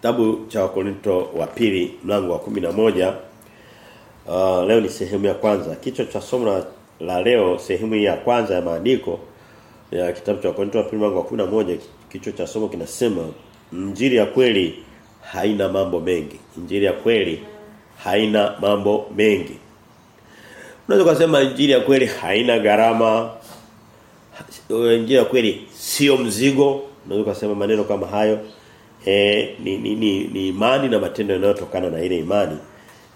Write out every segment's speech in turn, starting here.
kitabu cha Wakorinto wa pili mlango wa kumi na moja Uh, leo ni sehemu ya kwanza. Kichwa cha somo la, leo sehemu ya kwanza ya maandiko ya kitabu cha Wakorinto wa pili mlango wa 11 kichwa cha somo kinasema njiri ya kweli haina mambo mengi. njiri ya kweli haina mambo mengi. Unaweza kusema injili ya kweli haina gharama. Injili ya kweli sio mzigo. Unaweza kusema maneno kama hayo. E, ni, ni, ni, ni imani na matendo yanayotokana na ile imani.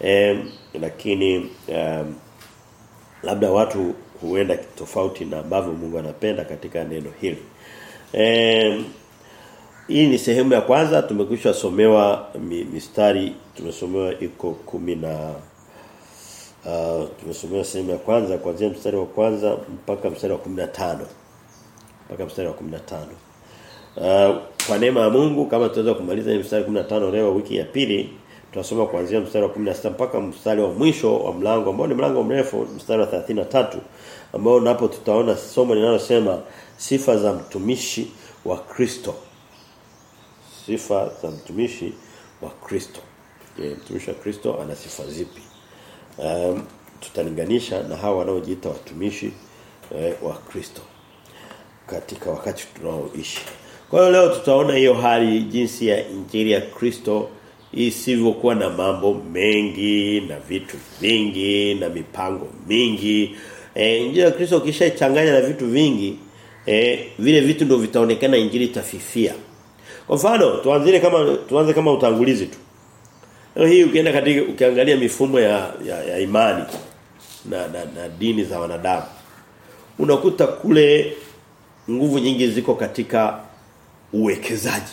E, lakini um, labda watu huenda tofauti na ambavyo Mungu anapenda katika neno hili. E, hii ni sehemu ya kwanza tumekwisha somewa mi, mistari tumesomewa iko kumi na uh, tumesomewa sehemu ya kwanza kuanzia mstari wa kwanza mpaka mstari wa 15 mpaka mstari wa 15 uh, kwa neema ya Mungu kama tutaweza kumaliza mstari 15 leo wiki ya pili tutasoma kuanzia mstari wa 16 mpaka mstari wa mwisho wa mlango ambao ni mlango mrefu mstari wa 33 ambao napo tutaona somo linalosema sifa za mtumishi wa Kristo. Sifa za mtumishi wa Kristo. Je mtumishi wa Kristo ana sifa zipi? Um, tutalinganisha na hawa wanaojiita watumishi eh, wa Kristo katika wakati tunaoishi kwa hiyo leo tutaona hiyo hali jinsi ya injili ya Kristo isivyokuwa na mambo mengi na vitu vingi na mipango mingi. E, injili ya Kristo ukishachanganya na vitu vingi e, vile vitu ndio vitaonekana injili tafifia kwa mfano tuanzie kama tuanze kama utangulizi tu. Leo hii ukienda katika ukiangalia mifumo ya, ya, ya imani na, na, na dini za wanadamu unakuta kule nguvu nyingi ziko katika uwekezaji.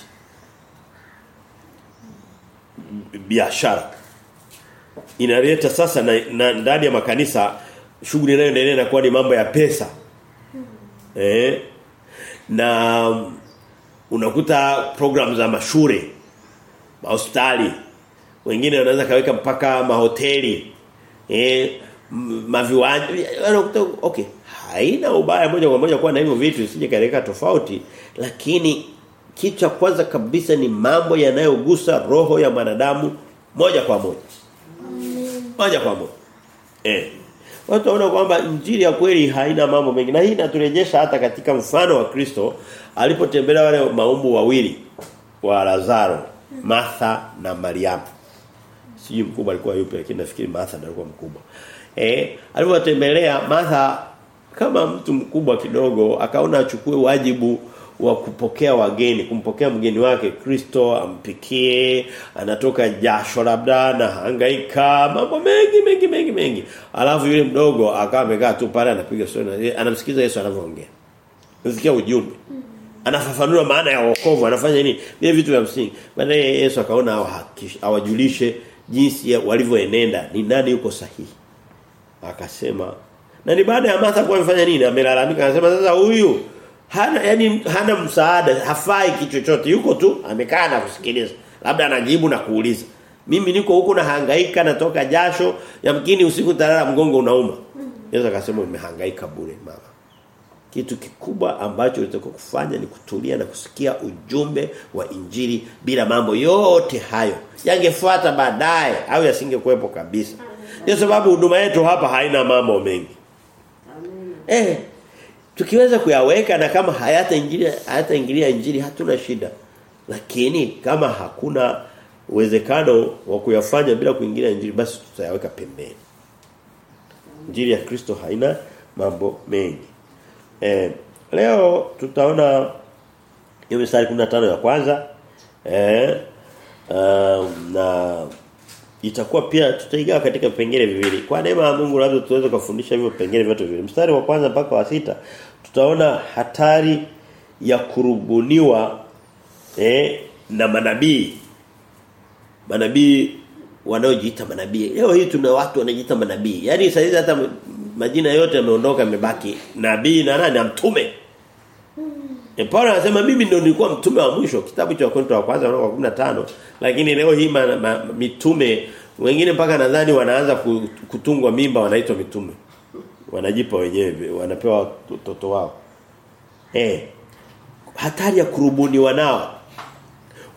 Biashara. Inaleta sasa na, na ndani ya makanisa shughuli inayoendelea inakuwa ni mambo ya pesa. Eh? Na unakuta program za mashure hospitali wengine wanaweza kaweka mpaka mahoteli eh? Maviwanja okay haina ubaya moja kwa moja kuwa na hivyo vitu sije kaleka tofauti lakini kitu cha kwanza kabisa ni mambo yanayogusa roho ya mwanadamu moja kwa moja. Moja kwa moja. Eh. Watu wanaona kwamba injili ya kweli haina mambo mengi. Na hii inaturejesha hata katika mfano wa Kristo alipotembelea wale maumbu wawili wa Lazaro, Martha na Mariamu. Sijui mkubwa alikuwa yupi lakini nafikiri Martha ndiye alikuwa mkubwa. Eh, alipotembelea Martha kama mtu mkubwa kidogo akaona achukue wajibu wa kupokea wageni kumpokea mgeni wake Kristo ampikie anatoka jasho labda na hangaika mambo mengi mengi mengi mengi. Alafu yule mdogo akawa amekaa tu pale anapiga story anamsikiza Yesu anavyoongea. Unasikia ujumbe. Anafafanua maana ya wokovu anafanya nini? Vile vitu vya msingi. Baadaye Yesu akaona awajulishe jinsi walivyoenenda ni nani yuko sahihi. Akasema na ni baada ya Martha kuwa amefanya nini? Amelalamika anasema sasa huyu hana yani hana msaada hafai kichochote yuko tu amekaa na kusikiliza. Labda anajibu na kuuliza. Mimi niko huko na hangaika natoka jasho yamkini usiku talala mgongo unauma. Yesu akasema nimehangaika bure mama. Kitu kikubwa ambacho unatakiwa kufanya ni kutulia na kusikia ujumbe wa injili bila mambo yote hayo. Yangefuata baadaye au yasingekuepo kabisa. Ndio sababu huduma yetu hapa haina mambo mengi. Amen. eh tukiweza kuyaweka na kama hayataingilia hayataingilia hayata ingilia injili hatuna shida lakini kama hakuna uwezekano wa kuyafanya bila kuingilia injili basi tutayaweka pembeni injili ya Kristo haina mambo mengi eh, leo tutaona hiyo mstari 15 ya kwanza eh, uh, na itakuwa pia tutaigawa katika vipengele viwili. Kwa neema ya Mungu labda tuweze kufundisha hivyo vipengele vyote viwili. Mstari wa kwanza mpaka wa sita tutaona hatari ya kurubuniwa eh, na manabii. Manabii wanaojiita manabii. Leo hii tuna watu wanajiita manabii. yani sasa hata majina yote yameondoka yamebaki nabii na nani na mtume. E Paulo anasema mimi ndio nilikuwa mtume wa mwisho kitabu cha Wakorintho wa kwanza mlango wa 15 lakini leo hii ma, ma, mitume wengine mpaka nadhani wanaanza kutungwa mimba wanaitwa mitume. Wanajipa wenyewe wanapewa watoto wao. Eh hatari ya kurubuniwa nao.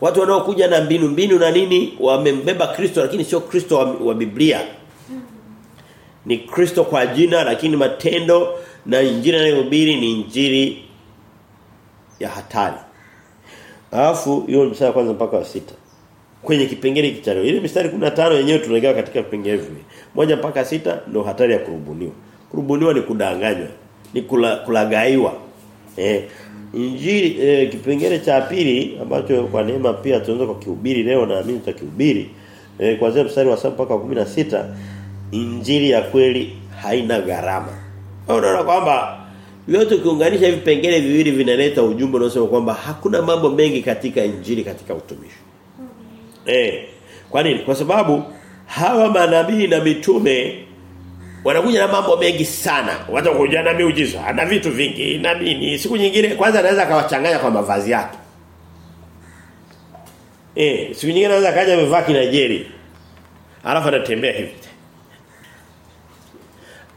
Watu wanaokuja na mbinu mbinu na nini wamembeba Kristo lakini sio Kristo wa, wa Biblia. Ni Kristo kwa jina lakini matendo na injili anayohubiri ni injili ya hatari. Alafu hiyo mstari kwanza mpaka wa sita Kwenye kipengele hiki. Ile mstari 15 yenyewe tunaelekea katika vipengele hivi. Moja mpaka sita ndio hatari ya kurubuniwa. Kurubuniwa ni kudanganywa, ni kula, kulagaiwa. Eh Injili eh, kipengele cha pili ambacho kwa neema pia tunaweza kwa kihubiri leo na mimi tutakihubiri eh, kuanzia mstari wa 7 mpaka 16 injili ya kweli haina gharama. Unaona kwamba yote ukiunganisha hivi vipengele viwili vinaleta ujumbe unaosema kwamba hakuna mambo mengi katika injili katika utumishi. Eh. Kwa nini? Kwa sababu hawa manabii na mitume wanakuja na mambo mengi sana. Watakuja na miujiza, na vitu vingi, na nini. Siku nyingine kwanza anaweza akawachanganya kwa mavazi yake. Eh, siku nyingine anaweza kaja amevaa kinajeri. Alafu anatembea hivi.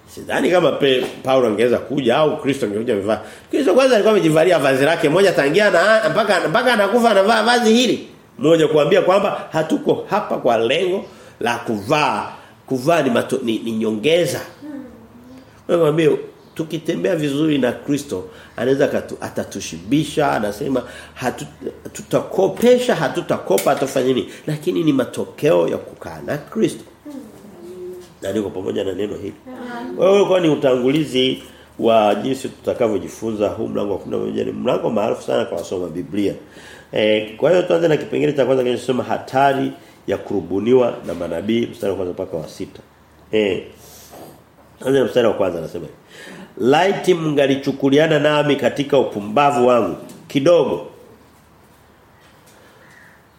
Sidhani kama pe, Paulo angeweza kuja au Kristo angekuja amevaa. Kristo kwanza alikuwa amejivalia vazi lake moja tangia na mpaka mpaka anakufa anavaa vazi hili. Moja kuambia kwamba hatuko hapa kwa lengo la kuvaa kuvaa ni, mato, ni, ni nyongeza. Mwambie tukitembea vizuri na Kristo anaweza atatushibisha anasema hatu, tutakopesha hatutakopa atafanya nini lakini ni matokeo ya kukaa na Kristo. Na niko pamoja na neno hili. Wewe kwa ni utangulizi wa jinsi tutakavyojifunza huu mlango wa 11 ni mlango maarufu sana kwa wasoma Biblia. Eh, kwa hiyo tuanze na kipengele cha kwanza kinachosema hatari ya kurubuniwa na manabii mstari wa kwanza mpaka wa sita. Eh. Anza mstari wa kwanza anasema Laiti mngalichukuliana nami katika upumbavu wangu kidogo.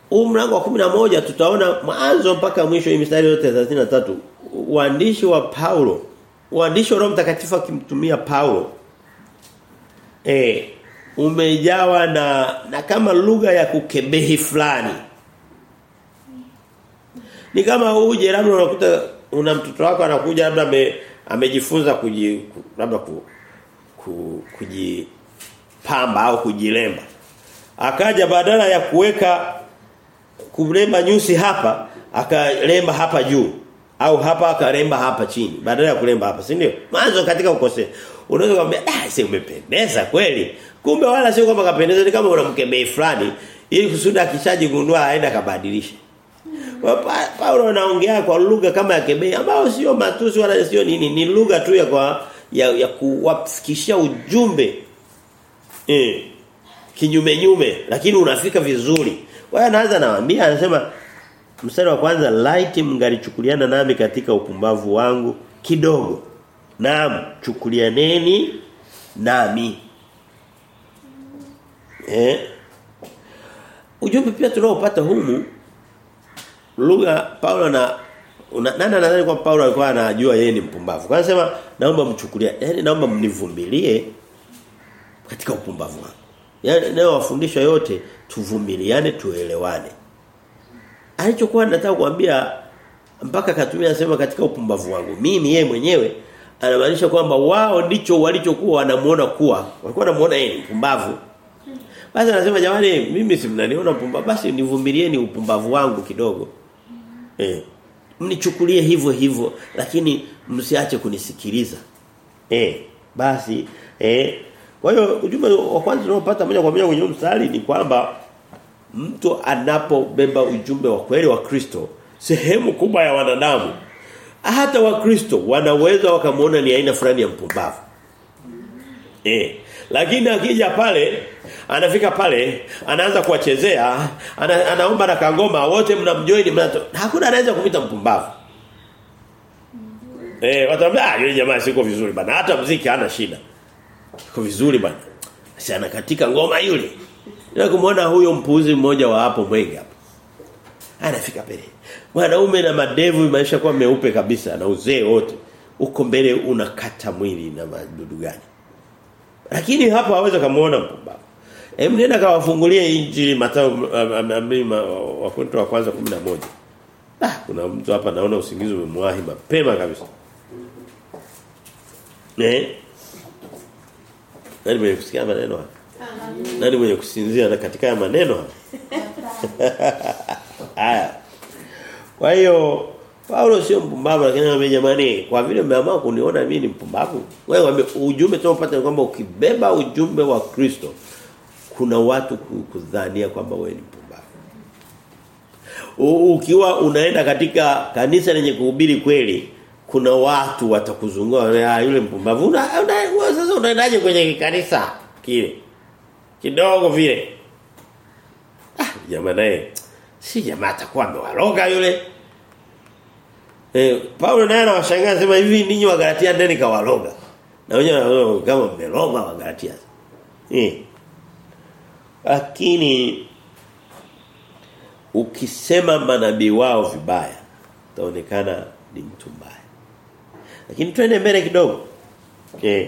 Huu mlango wa 11 tutaona mwanzo mpaka mwisho hii mstari yote 33 uandishi wa Paulo uandishi wa Roho Mtakatifu akimtumia Paulo eh umejawa na na kama lugha ya kukebehi fulani ni kama uje labda unakuta una mtoto wako anakuja labda ame, amejifunza kuji labda ku, ku, kujipamba au kujilemba. Akaja badala ya kuweka kulemba nyusi hapa, akalemba hapa juu au hapa akalemba hapa chini badala ya kulemba hapa, si ndio? Mwanzo katika ukosea. Unaweza kumwambia, "Ah, si umependeza kweli." Kumbe wala sio kwamba kapendeza ni kama unamkemea fulani ili kusudi akishajigundua aenda kabadilisha. Pa, Paulo anaongea kwa lugha kama ya kebei ambao sio matusi wala sio nini ni lugha tu ya kwa ya, ya kuwafikishia ujumbe eh kinyume nyume lakini unafika vizuri. Kwa hiyo anaanza anawaambia anasema mstari wa kwanza light mngalichukuliana nami katika upumbavu wangu kidogo. Naam chukulianeni nami. Eh Ujumbe pia tunaopata humu lugha Paulo na nani anadhani kwa Paulo alikuwa anajua yeye ni mpumbavu. Kwa anasema naomba mchukulia, yani naomba mnivumilie katika upumbavu wangu. Yaani leo wafundishwa yote tuvumiliane tuelewane. Alichokuwa nataka kuambia mpaka katumia sema katika upumbavu wangu. Mimi yeye mwenyewe anamaanisha kwamba wao ndicho walichokuwa wanamuona kuwa walikuwa wanamuona yeye ni mpumbavu. Basi anasema jamani mimi si mnaniona mpumbavu basi nivumilieni upumbavu wangu kidogo. Eh. Mnichukulie hivyo hivyo lakini msiache kunisikiliza. Eh. Basi eh kwa hiyo ujumbe wa kwanza tunaopata moja kwa moja kwenye mstari ni kwamba mtu anapobeba ujumbe wa kweli wa Kristo sehemu kubwa ya wanadamu hata wa Kristo wanaweza wakamwona ni aina fulani ya mpumbavu. Eh. Lakini akija pale anafika pale anaanza kuwachezea ana, anaomba na kangoma wote mnamjoin mnato hakuna anaweza kumita mpumbavu. Eh watamwambia ah yule jamaa siko vizuri bana hata mziki hana shida. Siko vizuri bana. Si anakatika ngoma yule. Na kumuona huyo mpuuzi mmoja wa hapo mwenge hapo. Anafika pale mwanaume na madevu maisha kwa meupe kabisa na uzee wote. Uko mbele unakata mwili na madudu gani lakini hapo hawezi kumuona mpumbavu Hebu nenda kawafungulie injili Mathayo wa Korinto wa kwanza 11. Ah kuna mtu hapa naona usingizi umemwahi mapema kabisa. Eh? Nani mwenye kusikia maneno haya? Nani mwenye kusinzia na katika ya maneno haya? Haya. Kwa hiyo Paulo sio mpumbavu lakini anambia jamani kwa vile mmeamua kuniona mimi ni mpumbavu. Wewe ujumbe tunaopata ni kwamba ukibeba ujumbe wa Kristo kuna watu kudhania kwamba wewe ni mpumbavu. Ukiwa unaenda katika kanisa lenye kuhubiri kweli kuna watu watakuzunguka ah yule mpumbavu una, una, sasa unaendaje kwenye kanisa kile kidogo vile ah jamaa naye si jamaa atakuwa amewaroga yule eh Paulo naye anawashangaa sema hivi ninyi wa Galatia ndeni kawaroga na wenyewe kama mmeroga wa Galatia eh. Lakini ukisema manabii wao vibaya utaonekana ni mtu mbaya. Lakini twende mbele kidogo. Okay.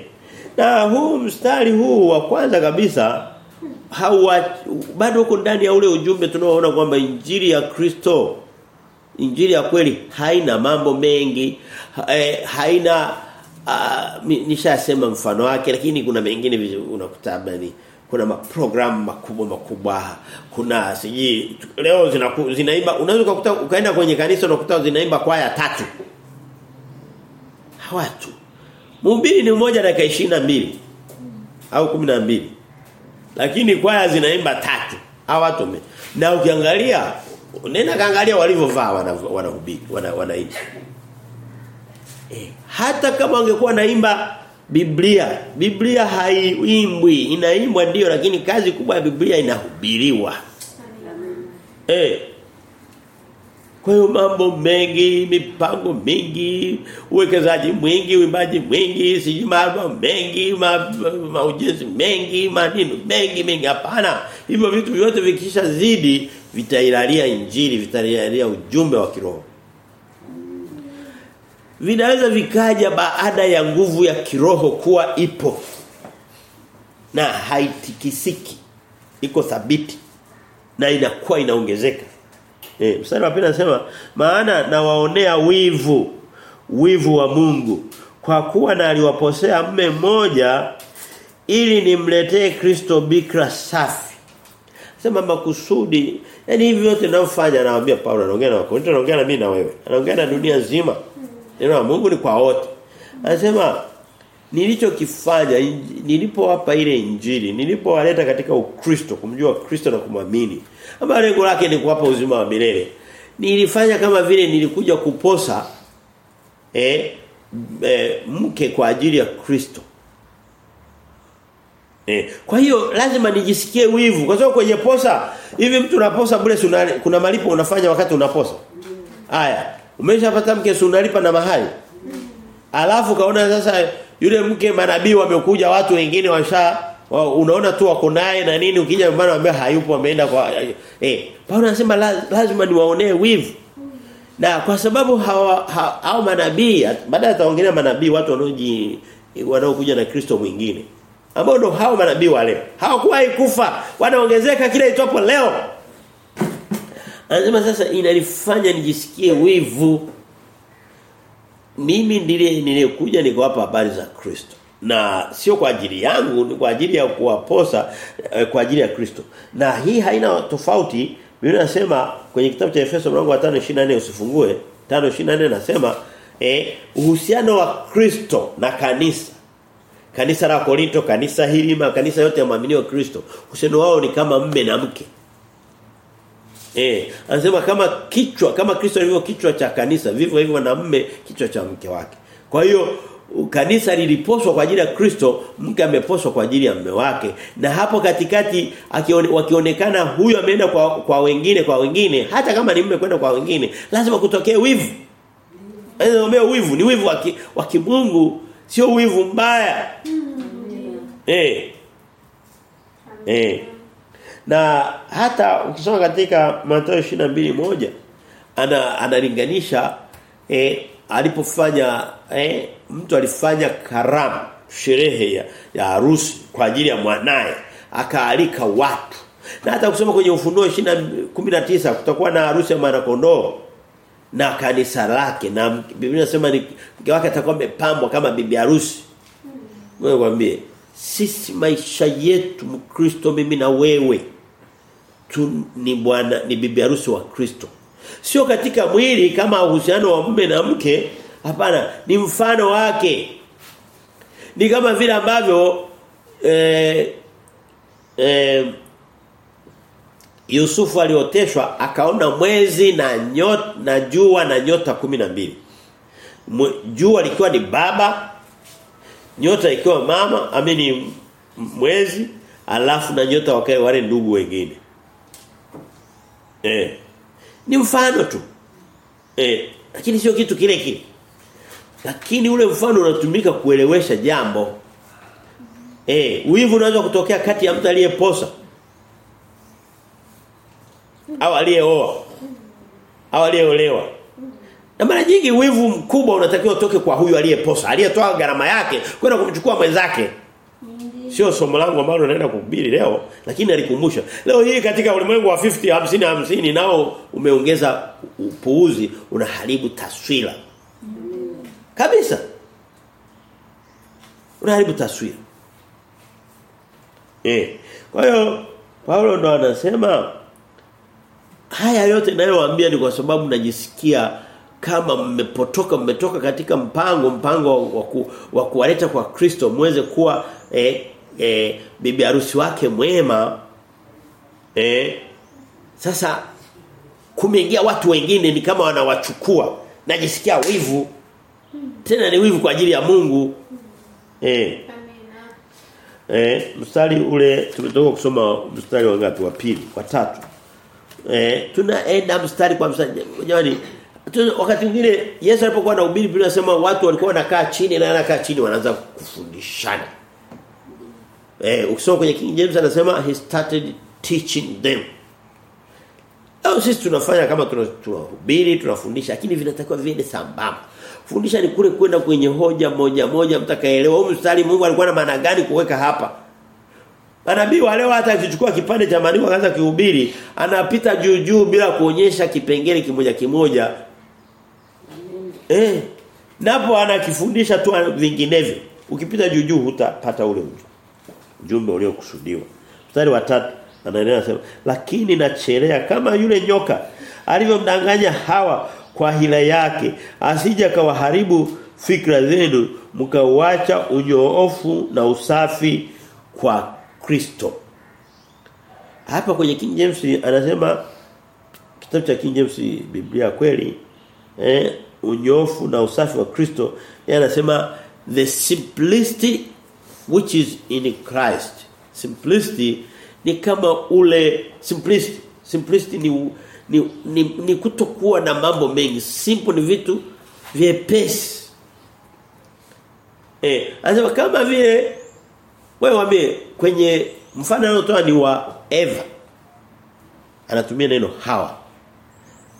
na huu mstari huu wa kwanza kabisa hawa bado uko ndani ya ule ujumbe tunaoona kwamba injili ya Kristo injili ya kweli haina mambo mengi. Eh, haina uh, nishasema mfano wake lakini kuna mengine unakuta bali kuna maprogramu makubwa makubwa. Kuna siji leo zinaku, zinaimba unaweza kukuta ukaenda kwenye kanisa unakuta zinaimba kwaya tatu. Hawatu. Mhubiri ni mmoja dakika mbili au kumi na mbili lakini kwaya zinaimba tatu. Hawatu. Na ukiangalia nenda kaangalia walivyovaa wanahubiri wana wanaimba eh, hata kama wangekuwa naimba Biblia Biblia haiimbwi inaimbwa ndio lakini kazi kubwa ya Biblia inahubiriwa. Eh. Kwa hiyo mambo mengi, mipango mingi, uwekezaji mwingi, uimbaji mwingi, siji mambo mengi, ma, ma mengi, maneno mengi mengi. Hapana. Hivyo vitu vyote vikisha zidi vitailalia injili, vitailalia ujumbe wa kiroho. Vinaweza vikaja baada ya nguvu ya kiroho kuwa ipo na haitikisiki. Iko thabiti na inakuwa inaongezeka. Eh, mstari wa pili anasema maana nawaonea wivu wivu wa Mungu kwa kuwa na aliwaposea mme mmoja ili nimletee Kristo bikra safi. Sema makusudi yani hivi yote ninayofanya naambia Paulo anaongea na Wakorintho anaongea na mimi na wewe. Anaongea na dunia nzima. Neno la Mungu ni kwa wote. Anasema nilichokifanya nilipowapa ile injili nilipowaleta katika ukristo kumjua Kristo na kumwamini ama lengo lake ni kuwapa uzima wa milele nilifanya kama vile nilikuja kuposa eh, eh mke kwa ajili ya Kristo eh kwa hiyo lazima nijisikie wivu. Kwa sababu kwenye posa hivi mtu unaposa bure kuna malipo unafanya wakati unaposa? Haya umeshapata mke unalipa na mahali? Alafu kaona sasa yule mke manabii wamekuja watu wengine washa wa, unaona tu wako naye na nini ukija nyumbani ambaye hayupo ameenda kwa eh Paulo anasema lazima niwaonee wivu. Na kwa sababu hawa hao manabii baadaye ataongelea manabii watu wanaoji wanaokuja na Kristo mwingine ambao ndo hao manabii wale. Hawakuwahi kufa. Wanaongezeka kila itwapo leo. Anasema sasa inanifanya nijisikie wivu. Mimi ndiye nilikuja nikawapa habari za Kristo. Na sio kwa ajili yangu ni kwa ajili ya kuwaposa eh, kwa ajili ya Kristo. Na hii haina tofauti. Biblia inasema kwenye kitabu cha Efeso mlango wa 5:24 usifungue. 5:24 nasema eh uhusiano wa Kristo na kanisa kanisa la Korinto kanisa hili kanisa yote ya maamini wa Kristo uhusiano wao ni kama mme na mke Eh, anasema kama kichwa kama Kristo alivyo kichwa cha kanisa, vivyo hivyo na mme kichwa cha mke wake. Kwa hiyo kanisa liliposwa kwa ajili ya Kristo, mke ameposwa kwa ajili ya mme wake. Na hapo katikati akione, wakionekana huyu ameenda kwa kwa wengine kwa wengine, hata kama ni mume kwenda kwa wengine, lazima kutokee wivu. Anasema wivu ni wivu wa kimungu, sio wivu mbaya. Eh. Eh. Na hata ukisoma katika Mathayo 22:1 ana analinganisha eh alipofanya eh mtu alifanya karamu sherehe ya, ya harusi kwa ajili ya mwanae akaalika watu. Na hata kusema kwenye ufunuo 19 kutakuwa na harusi ya mwana kondoo na kanisa lake na Biblia inasema ni mke wake atakuwa amepambwa kama bibi harusi. Wewe waambie sisi maisha yetu mkristo mimi na wewe tu, ni bwana ni bibi harusi wa Kristo. Sio katika mwili kama uhusiano wa mume na mke, hapana, ni mfano wake. Ni kama vile ambavyo eh, eh, Yusufu alioteshwa akaona mwezi na nyota na jua na nyota kumi na mbili Jua likiwa ni baba, nyota ikiwa mama, amini mwezi, alafu na nyota wakae wale ndugu wengine. Eh. Ni mfano tu. Eh, lakini sio kitu kile kile. Lakini ule mfano unatumika kuelewesha jambo. Eh, wivu unaweza kutokea kati ya mtu aliyeposa au aliyeoa au aliyeolewa. Na mara nyingi wivu mkubwa unatakiwa utoke kwa huyu aliyeposa, aliyetoa gharama yake kwenda kumchukua mwenzake. Sio somo langu ambalo naenda kuhubiri leo, lakini alikumbusha. Leo hii katika ulimwengu wa 50 50 50 nao umeongeza upuuzi, unaharibu taswira. Kabisa. Unaharibu taswira. Eh. Kwa hiyo Paulo ndo anasema haya yote ninayowaambia ni kwa sababu najisikia kama mmepotoka mmetoka katika mpango mpango wa, wa kuwaleta kwa Kristo muweze kuwa eh, eh, bibi harusi wake mwema eh, sasa kumeingia watu wengine ni kama wanawachukua. Najisikia wivu. Tena ni wivu kwa ajili ya Mungu. Eh. Eh, mstari ule tumetoka kusoma mstari wa ngapi? Wa pili, wa tatu. Eh, tunaenda mstari kwa mstari. Jamani, wakati mwingine Yesu alipokuwa anahubiri Biblia inasema watu walikuwa wanakaa chini na anakaa chini wanaanza kufundishana. Eh, ukisoma kwenye King James anasema he started teaching them. Au sisi tunafanya kama tunahubiri, tunafundisha lakini vinatakiwa viende sambamba. Fundisha ni kule kwenda kwenye hoja moja moja mtakaelewa huu mstari Mungu alikuwa na maana gani kuweka hapa. Manabii wale hata akichukua kipande cha maandiko akaanza kuhubiri, anapita juu juu bila kuonyesha kipengele kimoja kimoja. Eh. Napo anakifundisha tu vinginevyo. Ukipita juu juu hutapata ule ujumbe uliokusudiwa. Mstari wa 3 anaendelea anasema, lakini nachelea kama yule nyoka alivyomdanganya Hawa kwa hila yake asija kawaharibu fikra zenu mkauacha unyoofu na usafi kwa Kristo. Hapa kwenye King James anasema kitabu cha King James Biblia kweli eh unyofu na usafi wa Kristo yeye anasema the simplicity which is in Christ. Simplicity ni kama ule simplicity simplicity ni ni, ni, ni kutokuwa na mambo mengi simple ni vitu vyepesi eh anasema kama vile wewe waambie kwenye mfano anaotoa ni wa Eva. Anatumia neno hawa.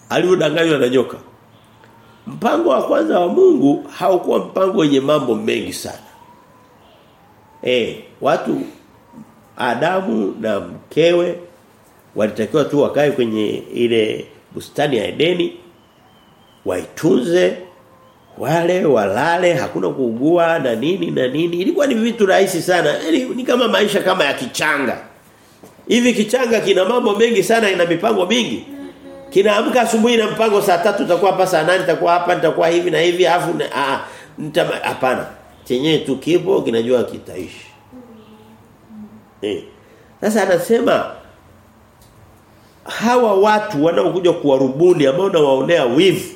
Alivyodanganywa na nyoka. Mpango wa kwanza wa Mungu haukuwa mpango wenye mambo mengi sana. Eh watu Adamu na mkewe walitakiwa tu wakae kwenye ile bustani ya Edeni waitunze wale walale hakuna kuugua na nini na nini. Ilikuwa ni vitu rahisi sana. Yani ni kama maisha kama ya kichanga. Hivi kichanga kina mambo mengi sana ina mipango mingi. Kinaamka asubuhi na mpango saa tatu utakuwa hapa saa nane nitakuwa hapa nitakuwa hivi na hivi afu a hapana. Chenyewe tu kipo kinajua kitaishi. Eh. Sasa anasema hawa watu wanaokuja kuwarubuni ambao nawaonea wivu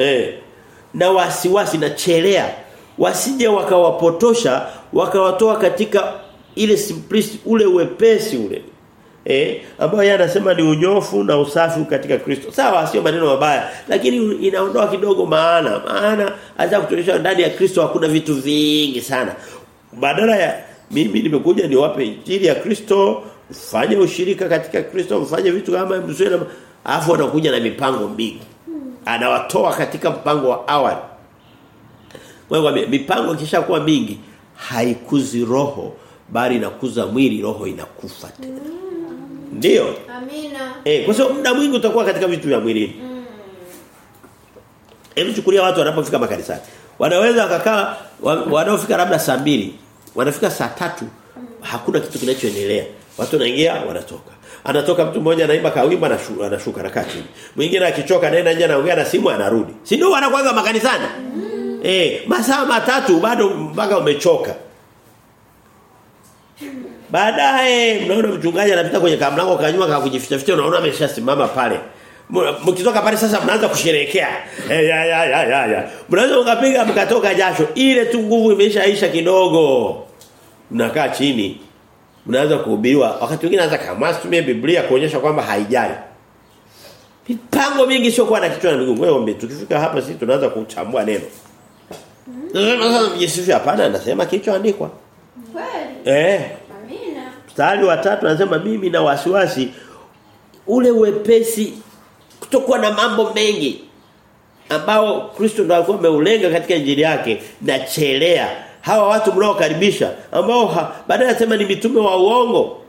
eh. Na wasiwasi na chelea. Wasije wakawapotosha wakawatoa katika ile simplicity ule wepesi ule. Eh. Ambao yeye anasema ni unyofu na usafi katika Kristo. Sawa sio maneno mabaya lakini inaondoa kidogo maana. Maana hata kutuonyesha ndani ya Kristo hakuna vitu vingi sana. Badala ya mimi nimekuja niwape injili ya Kristo fanye ushirika katika Kristo mfanye vitu kama mzuri afu anakuja na mipango mingi anawatoa katika mpango wa awali wewe mipango kisha kuwa mingi haikuzi roho bali inakuza mwili roho inakufa tena Mm. ndio Amina. eh kwa sababu muda mwingi utakuwa katika vitu vya mwilini mm. hebu chukulia watu wanapofika makanisani wanaweza wakakaa wanaofika labda saa mbili wanafika saa tatu hakuna kitu kinachoendelea watu wanaingia wanatoka anatoka mtu mmoja anaimba kawimba anashuka anashuka anakaa chini. Mwingine akichoka anaenda nje anaongea na simu anarudi. Si ndio wanakuanga makanisani? Eh, masaa matatu bado mpaka umechoka. Baadaye mnaona mchungaji anapita kwenye kamlango kanyuma kama kujificha ficha unaona ameshasimama pale. Mkitoka pale sasa mnaanza kusherehekea. Eh ya ya ya ya ya. Mnaanza mkapiga mkatoka jasho. Ile tu nguvu imeshaisha kidogo. Mnakaa chini. Mnaanza kuhubiriwa. Wakati mwingine anaanza kama tumie Biblia kuonyesha kwamba haijali. Mipango mingi sio kwa na kichwa na miguu. Wewe tukifika hapa sisi tunaanza kuchambua neno. Nasema sasa mjisifia hapana anasema kilichoandikwa. Kweli. Eh. Amina. Mstari wa tatu anasema mimi na wasiwasi ule wepesi kutokuwa na mambo mengi ambao Kristo ndo alikuwa ameulenga katika injili yake na chelea hawa watu mnaokaribisha ambao baadaye anasema ni mitume wa uongo.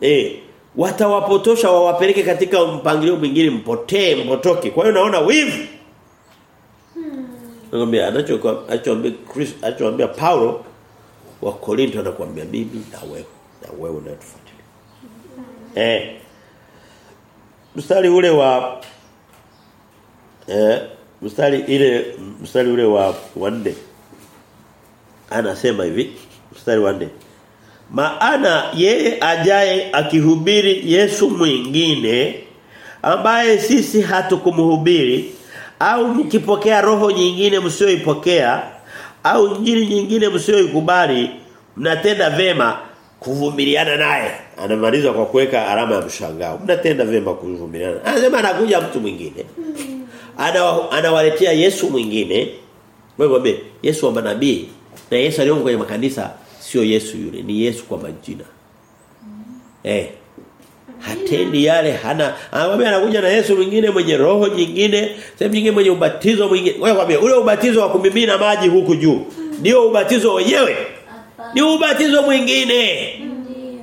Eh watawapotosha wawapeleke katika mpangilio mwingine mpotee mpotoke. Kwa hiyo naona wivu. Nakwambia anachoambia Chris anachoambia Paulo wa Korinto anakuambia mimi na wewe na wewe unatufuatilia. Eh. Mstari ule wa eh mstari ile mstari ule wa wanne anasema hivi mstari wa 4 maana yeye ajaye akihubiri Yesu mwingine ambaye sisi hatukumhubiri au mkipokea roho nyingine msioipokea au injili nyingine msioikubali mnatenda vema kuvumiliana naye. Anamaliza kwa kuweka alama ya mshangao. Mnatenda vema kuvumiliana. Anasema anakuja mtu mwingine. Ana anawaletea Yesu mwingine. Wewe Yesu wa manabii na Yesu aliyoko kwenye makanisa sio Yesu yule ni Yesu kwa majina. Mm. eh hatendi yale hana anakuambia anakuja na Yesu mwingine mwenye roho nyingine sehemu nyingine mwenye ubatizo mwingine. Wewe kwambia ule ubatizo wa kumimina maji huku juu ndio ubatizo wenyewe? Ni ubatizo mwingine. Ndio.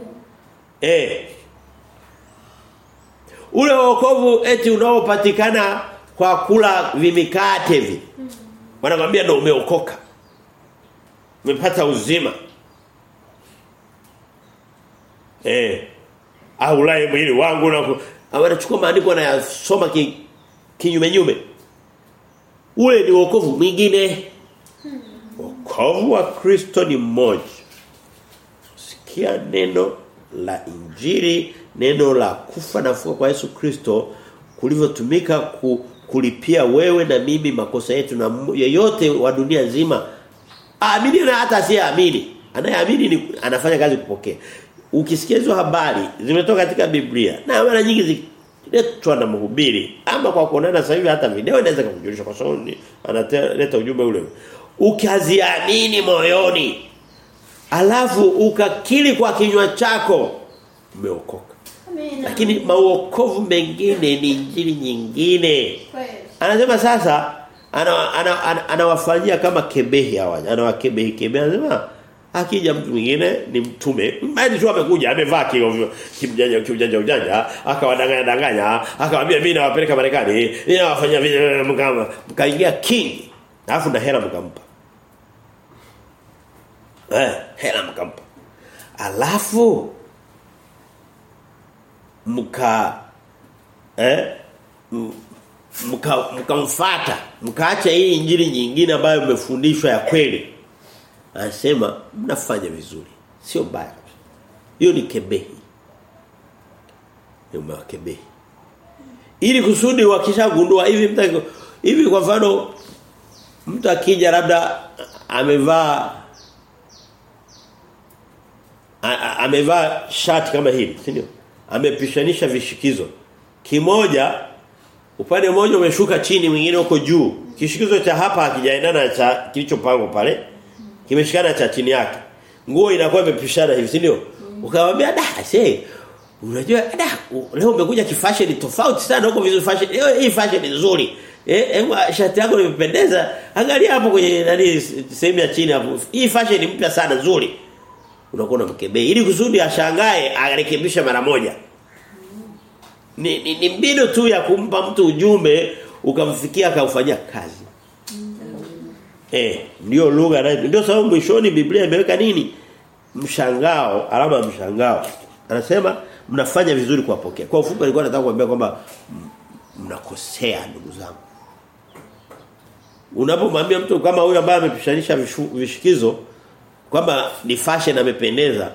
eh. Ule wokovu eti unaopatikana kwa kula vimikate hivi. Wanakwambia ndio umeokoka umepata uzima. Eh aulaye mwili wangu na wanachukua maandiko na yasoma ki, kinyume nyume. Ule ni wokovu mwingine. Wokovu wa Kristo ni mmoja. Sikia neno la injili neno la kufa na fuka kwa Yesu Kristo kulivyotumika ku, kulipia wewe na mimi makosa yetu na yeyote wa dunia nzima aamini na hata asiyeamini. Anayeamini ni anafanya kazi kupokea. Ukisikia hizo habari zimetoka katika Biblia na mara nyingi ziletwa na mhubiri ama kwa kuonana sasa hivi hata video inaweza kukujulisha kwa sababu analeta ujumbe ule. Ukaziamini moyoni. Alafu ukakili kwa kinywa chako umeokoka. Lakini mauokovu mengine ni injili nyingine. Kweli. anasema sasa anawafanyia ana, ana, ana kama kebehi hawa anawakebehi kebehi anasema akija mtu mwingine ni mtume. Bali tu amekuja amevaa kiovyo kimjanja kimjanja ujanja akawadanganya danganya akawaambia mimi nawapeleka Marekani ninawafanyia vile mkama mkaingia king alafu na hela mkampa. Eh hela mkampa. Alafu mka eh mkamfuata mkaacha hii injili nyingine ambayo mmefundishwa ya kweli. Anasema mnafanya vizuri. Sio baya hiyo ni kebehi. Ni kebehi. Ili kusudi wakishagundua hivi mtaki hivi kwa mfano mtu akija labda amevaa amevaa shati kama hili si ndio? Amepishanisha vishikizo. Kimoja upande mmoja umeshuka chini mwingine uko juu. Kishikizo cha hapa hakijaendana na cha kilichopangwa pale. Kimeshikana cha chini yake. Nguo inakuwa imepishana hivi si ndio? Ukamwambia da see unajua da leo umekuja kifashion tofauti sana huko vizuri fashion leo hii fashion nzuri. Eh hebu shati yako limependeza. angalia hapo kwenye nani sehemu ya chini hapo. Hii fashion mpya sana nzuri. Unakuwa unamkebei ili kusudi ashangae arekebishe mara moja ni, ni, ni mbinu tu ya kumpa mtu ujumbe ukamfikia akaufanyia kazi eh ndio lugha na ndio sababu mwishoni Biblia imeweka nini mshangao alama ya mshangao anasema mnafanya vizuri kuwapokea. Kwa ufupi alikuwa anataka kuambia kwamba mnakosea ndugu zangu. Unapomwambia mtu kama huyu ambaye amepishanisha vishikizo kwamba ni fashion amependeza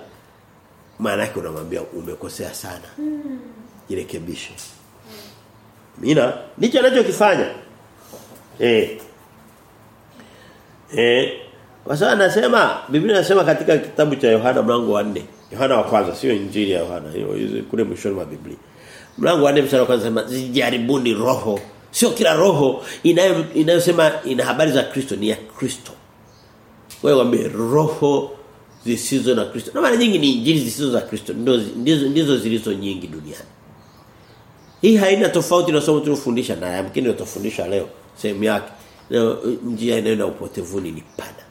maana yake unamwambia umekosea sana. Jirekebishe. Mina ndicho anachokifanya. Eh. Eh. Kwa sababu anasema Biblia inasema katika kitabu cha Yohana mlango wa 4. Yohana wa kwanza sio injili ya Yohana. Hiyo kule mwishoni mwa Biblia. Mlango wa 4 mstari wa kwanza anasema zijaribuni roho. Sio kila roho inayo inayosema ina habari za Kristo ni ya Kristo. Wewe waambie roho zisizo na Kristo. Na mara nyingi ni injili zisizo za Kristo ndizo ndizo zilizo nyingi duniani. Hii haina tofauti na somo tulofundisha na yamkini tutafundisha leo sehemu yake. Leo njia inayoenda upotevuni ni pana.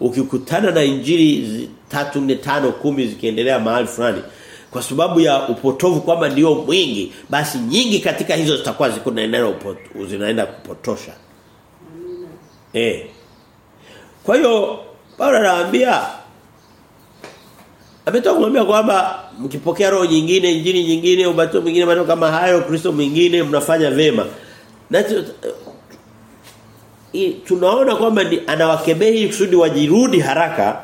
Ukikutana na injili 3 4 5 10 zikiendelea mahali fulani kwa sababu ya upotovu kwamba ndio mwingi basi nyingi katika hizo zitakuwa ziko na eneo zinaenda kupotosha. Amina. Eh. Kwa hiyo Paulo anawaambia ametoka kumwambia kwamba mkipokea roho nyingine, injili nyingine, ubatizo mwingine, maneno kama hayo, Kristo mwingine mnafanya vema. Na tunaona kwamba anawakebehi kusudi wajirudi haraka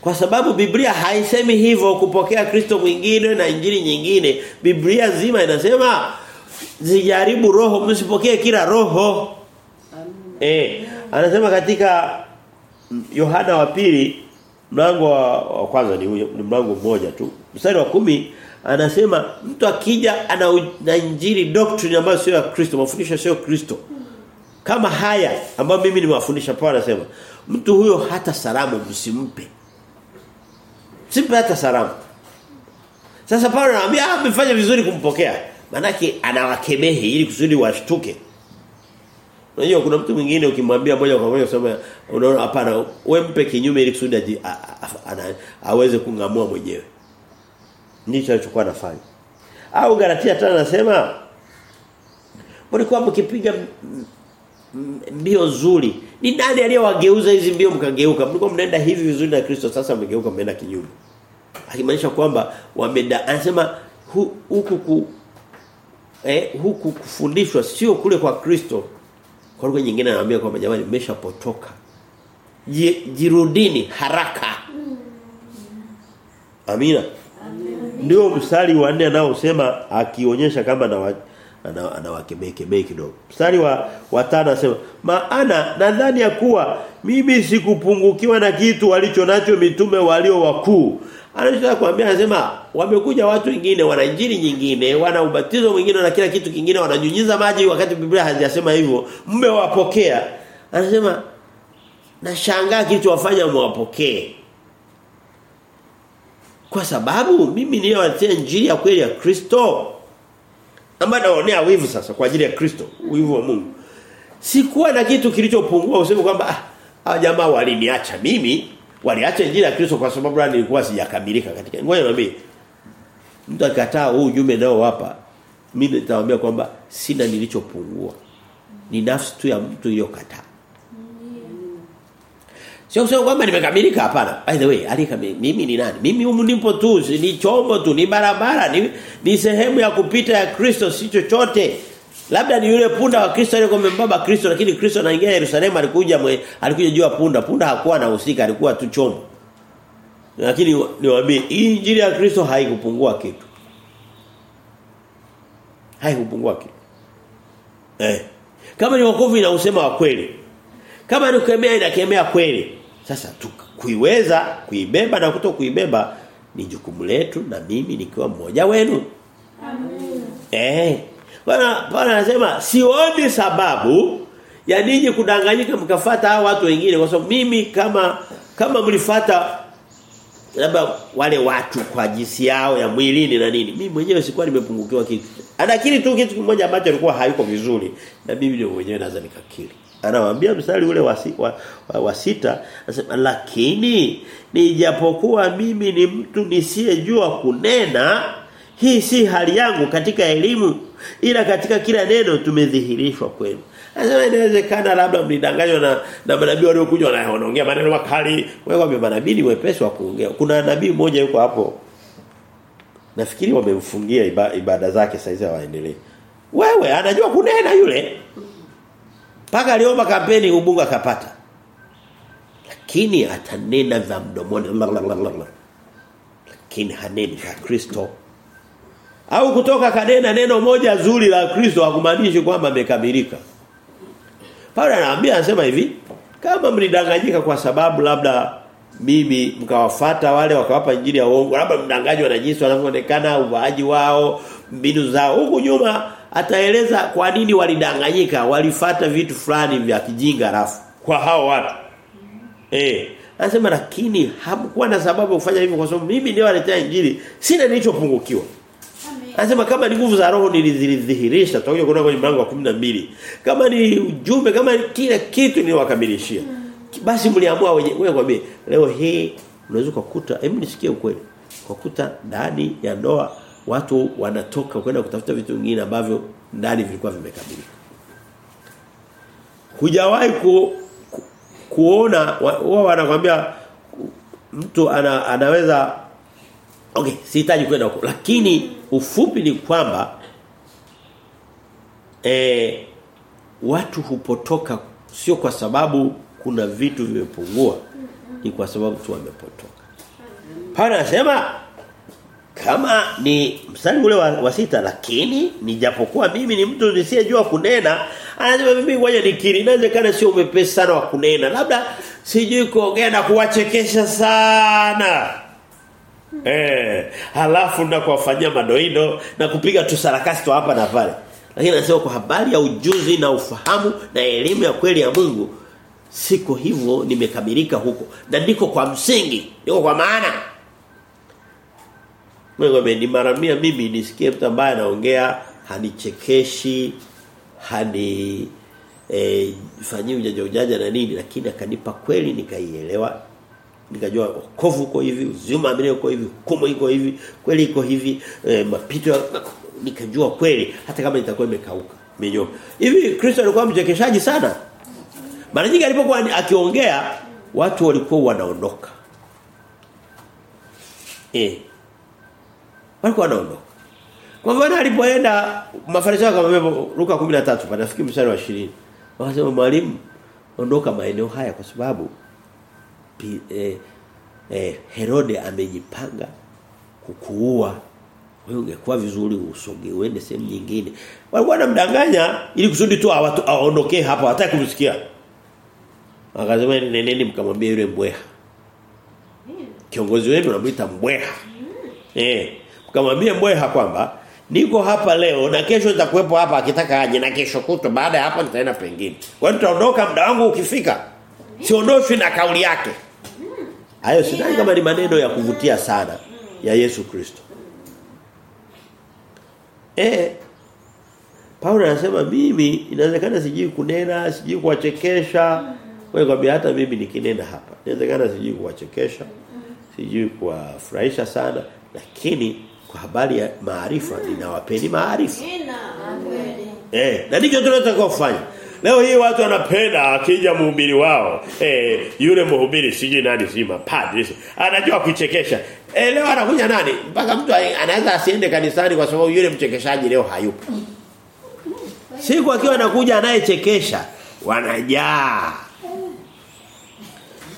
kwa sababu Biblia haisemi hivyo kupokea Kristo mwingine na injili nyingine. Biblia nzima inasema zijaribu roho msipokee kila roho. Eh, anasema katika Yohana wa pili mlango wa, wa kwanza ni, ni mlango mmoja tu. Mstari wa kumi anasema mtu akija ana na injili doctrine ambayo sio ya Kristo, mafundisho sio Kristo. Kama haya ambayo mimi nimewafundisha Paulo anasema mtu huyo hata salamu msimpe. Simpe hata salamu. Sasa Paulo anamwambia amefanya vizuri kumpokea. Manake anawakemehe ili kusudi washtuke. Unajua kuna mtu mwingine ukimwambia moja kwa moja useme unaona hapana wewe mpe kinyume ili kusudi aweze kungamua mwenyewe. Ndicho alichokuwa anafanya. Au Galatia tena anasema mlikuwa mkipiga mbio nzuri. Ni nani aliyewageuza hizi mbio mkageuka? Mlikuwa mnaenda hivi vizuri na Kristo sasa mmegeuka mmeenda kinyume. Akimaanisha kwamba wameda anasema huku ku eh huku kufundishwa sio kule kwa Kristo. Kwa lugha nyingine anawaambia kwamba jamani mmeshapotoka. Jirudini haraka. Amina. Ndio mstari wa 4 anaosema akionyesha kama na anawakemekemee kidogo. Mstari wa wa tano anasema, "Maana nadhani ya kuwa mimi sikupungukiwa na kitu walicho nacho mitume walio wakuu." Anataka kuambia anasema wamekuja watu wengine wana injili nyingine, wana ubatizo mwingine na kila kitu kingine wananyunyiza maji wakati Biblia hazijasema hivyo. Mmewapokea. Anasema nashangaa kilichowafanya mwapokee. Kwa sababu mimi niliyowatia injili ya kweli ya Kristo ambaye naonea wivu sasa kwa ajili ya Kristo, wivu wa Mungu. Sikuwa na kitu kilichopungua useme kwamba ah jamaa waliniacha mimi, waliacha injili ya Kristo kwa sababu rani ilikuwa sijakamilika katika. Ngoja niambie. Mtu akikataa huu ujumbe nao hapa, mimi nitawaambia kwamba sina nilichopungua. Ni nafsi tu ya mtu iliyokataa. Sio kusema kwamba nimekamilika hapana. By the way, alikamilika. Mimi ni nani? Mimi humu nipo tu, ni chombo tu, ni barabara, ni, ni sehemu ya kupita ya Kristo si chochote. Labda ni yule punda wa Kristo aliyekuwa amembeba Kristo lakini Kristo anaingia Yerusalemu alikuja mwe, alikuja juu ya punda. Punda hakuwa anahusika, alikuwa tu chombo. Lakini niwaambie hii injili ya Kristo haikupungua kitu. Haikupungua kitu. Eh. Kama ni wokovu inausema wa kweli. Kama ni kukemea inakemea kweli. Sasa kuiweza kuibeba na kuto kuibeba ni jukumu letu na mimi nikiwa mmoja wenu. Amen. Eh. Bwana Paulo anasema sioni sababu ya ninyi kudanganyika mkafata hao watu wengine kwa sababu mimi kama kama mlifata labda wale watu kwa jinsi yao ya mwilini na nini mimi mwenyewe sikuwa nimepungukiwa kitu. Anakiri tu kitu kimoja ambacho alikuwa hayuko vizuri na mimi ndio mwenyewe naweza nikakiri. Anawaambia mstari ule wa, wa, wa, wa sita anasema lakini nijapokuwa mimi ni mtu nisiyejua kunena hii si hali yangu katika elimu ila katika kila neno tumedhihirishwa kwenu Anasema inawezekana labda mlidanganywa na na manabii waliokuja wanaongea maneno makali. Wewe kwa manabii wepesi wa kuongea. Kuna nabii mmoja yuko hapo. Nafikiri wamemfungia iba, ibada zake saizi hawaendelee. Wewe anajua kunena yule. Paka aliomba kampeni ubungu akapata. Lakini atanena za mdomoni. Lakini haneni ya Kristo. Au kutoka kanena neno moja zuri la Kristo hakumaanishi kwamba amekamilika. Paulo anaambia anasema hivi, kama mlidanganyika kwa sababu labda mimi mkawafata wale wakawapa injili ya uongo, labda mdanganywa na jinsi wanavyoonekana, uvaaji wao, mbinu zao. Huku nyuma ataeleza kwa nini walidanganyika, walifata vitu fulani vya kijinga rafu kwa hao watu. Eh, anasema lakini hamkuwa na sababu ya kufanya hivyo kwa sababu mimi ndio aletea injili, sina nilichopungukiwa. Anasema kama ni nguvu za roho nilizidhihirisha tutakuja kuona kwenye mlango wa 12. Kama ni ujumbe kama kila kitu niliwakamilishia. Basi mliamua wewe kwambie leo hii unaweza kukuta hebu nisikie ukweli. Kukuta ndani ya ndoa watu wanatoka kwenda kutafuta vitu vingine ambavyo ndani vilikuwa vimekamilika. Hujawahi ku, ku, kuona wao wanakuambia mtu ana, anaweza Okay, sihitaji kwenda huko. Lakini ufupi ni kwamba eh watu hupotoka sio kwa sababu kuna vitu vimepungua. Ni kwa sababu tu wamepotoka. pana anasema kama ni mstari ule wa, wa sita lakini nijapokuwa mimi ni mtu nisiyejua kunena anasema mimi ngoja nikiri inawezekana sio umepesa sana wa kunena labda sijui kuongea na kuwachekesha sana Eh, halafu na kuwafanyia madoido na kupiga tu sarakasi tu hapa na pale. Lakini anasema kwa habari ya ujuzi na ufahamu na elimu ya kweli ya Mungu siko hivyo nimekamilika huko. Na ndiko kwa msingi, ndiko kwa maana. Mungu ameni mara mia mimi nisikie mtu ambaye anaongea hanichekeshi hani eh fanyii ujanja ujanja na nini lakini akanipa kweli nikaielewa nikajua wokovu uko hivi uzima amini uko hivi hukumu iko hivi kweli iko hivi e, mapito nikajua kweli hata kama itakuwa imekauka menyo hivi Kristo alikuwa mchekeshaji sana? Mara nyingi alipokuwa akiongea watu walikuwa wanaondoka. Eh. Walikuwa wanaondoka. Kwa maana alipoenda mafarisayo akamwambia Luka 13 nafikiri mstari wa 20 wakasema mwalimu ondoka maeneo haya kwa sababu eh, eh, Herode amejipanga kukuua. Wewe ungekuwa vizuri usoge uende sehemu nyingine. Walikuwa wanamdanganya ili kusudi tu watu aondokee hapo hataki kumsikia. Akasema nendeni mkamwambie yule mbweha. Kiongozi wenu anamuita mbweha. Eh mkamwambie mbweha kwamba niko hapa leo na kesho nitakuwepo hapa akitaka aje na kesho kuto baada ya hapa nitaenda pengine. Kwa hiyo tutaondoka muda wangu ukifika siondoshwi na kauli yake hayo sidhani kama ni maneno ya kuvutia sana ya Yesu Kristo. Eh Paulo anasema mimi inawezekana sijui kunena sijui kuwachekesha. Wewe kwambia hata mimi nikinena hapa inawezekana sijui kuwachekesha sijui kuwafurahisha sana lakini kwa habari ya maarifa ninawapeni maarifa. Eh na ndicho tunataka kufanya Leo hii watu wanapenda akija mhubiri wao. Eh yule mhubiri siji nani sima padri. Anajua kuchekesha. Eh leo anakuja nani? Mpaka mtu anaweza asiende kanisani kwa sababu yule mchekeshaji leo hayupo. Siku akiwa anakuja anayechekesha wanajaa.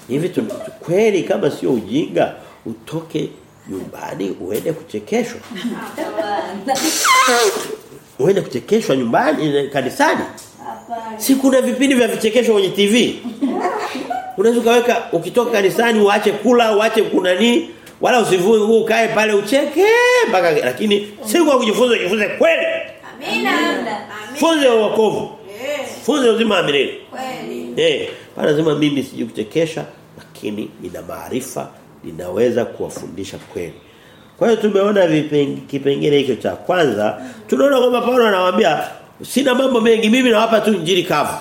Hivi tu kweli kama sio ujinga utoke nyumbani uende kuchekeshwa. uende kuchekeshwa nyumbani kanisani. Si kuna vipindi vya vichekesho kwenye TV? Unaweza kaweka ukitoka kanisani uache kula, uache kuna nini? Wala usivue nguo ukae pale ucheke mpaka lakini si kwa kujifunza jifunze kweli. Amina. Amina. Funze wokovu. Yes. Funze uzima wa milele. kweli. Eh, pana sema mimi siju kuchekesha lakini nina maarifa, ninaweza kuwafundisha kweli. Kwa hiyo tumeona vipengele hicho cha kwanza, tunaona kwamba Paulo anawaambia sina mambo mengi mimi nawapa tu injili kavu.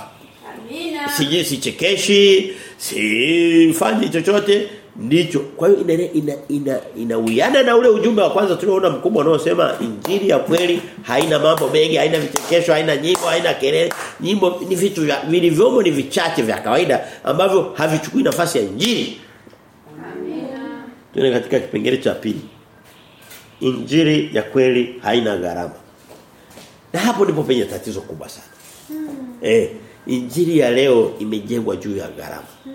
Amina. Siji sichekeshi, sifanyi chochote ndicho. Kwa hiyo ina ina ina inawiana na ule ujumbe wa kwanza tulioona mkubwa unaosema injili ya kweli haina mambo mengi, haina vichekesho, haina nyimbo, haina kelele. Nyimbo ni vitu vya vilivyomo ni vichache vya kawaida ambavyo havichukui nafasi ya injili. Amina. Tuende katika kipengele cha pili. injili ya kweli haina gharama. Na hapo ndipo penye tatizo kubwa sana. Mm. Eh, injili ya leo imejengwa juu ya gharama. Mm.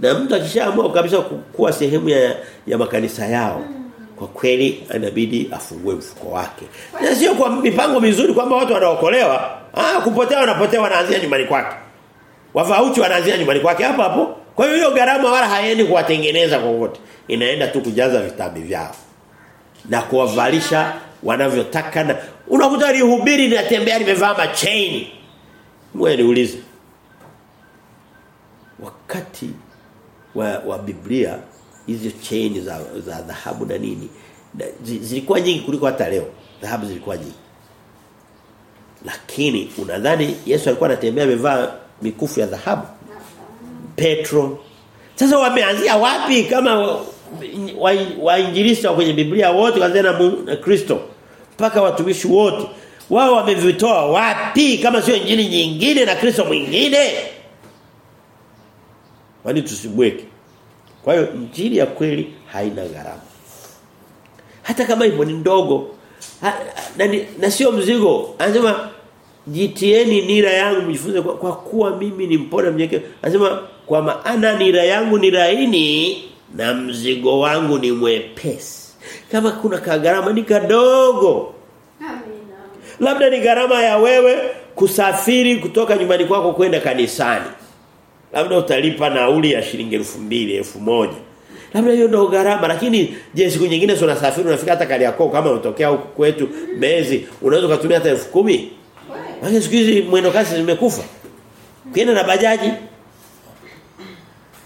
Na mtu akishaamua kabisa kuwa sehemu ya, ya makanisa yao mm. kwa kweli anabidi afungue mfuko wake. Na sio kwa mipango mizuri kwamba watu wanaokolewa, ah kupotea wanapotea wanaanzia nyumbani kwake. Wavauchi wanaanzia nyumbani kwake hapo hapo. Kwa hiyo hiyo gharama wala haendi kuwatengeneza kokote. Inaenda tu kujaza vitambi vyao. Na kuwavalisha wanavyotaka na unakuta lihubiri linatembea limevaa machaini. Wewe niulize. Wakati wa, wa Biblia hizo chain za za dhahabu na nini zilikuwa nyingi kuliko hata leo. Dhahabu zilikuwa nyingi. Lakini unadhani Yesu alikuwa anatembea amevaa mikufu ya dhahabu? Petro. Sasa wameanzia wapi kama wa, wa, wa kwenye Biblia wote kwanza na Kristo mpaka watumishi wote wao wamevitoa wapi kama sio injili nyingine na Kristo mwingine? wani tusibweke. Kwa hiyo injili ya kweli haina gharama. Hata kama ipo ni ndogo ha, na, na, na sio mzigo. Anasema jitieni nira yangu mjifunze kwa, kwa kuwa mimi ni mpole mnyenyekevu. Anasema kwa maana nira yangu ni laini na mzigo wangu ni mwepesi. Kama kuna kagharama ni kadogo. Amina. Labda ni gharama ya wewe kusafiri kutoka nyumbani kwako kwenda kanisani. Labda utalipa nauli ya shilingi 2000, 1000. Labda hiyo ndio gharama lakini je siku nyingine unasafiri unafika hata Kariakoo kama unatokea huku kwetu Mbezi unaweza kutumia hata 10000. kwani siku hizi mwendo kasi zimekufa. Ukienda na bajaji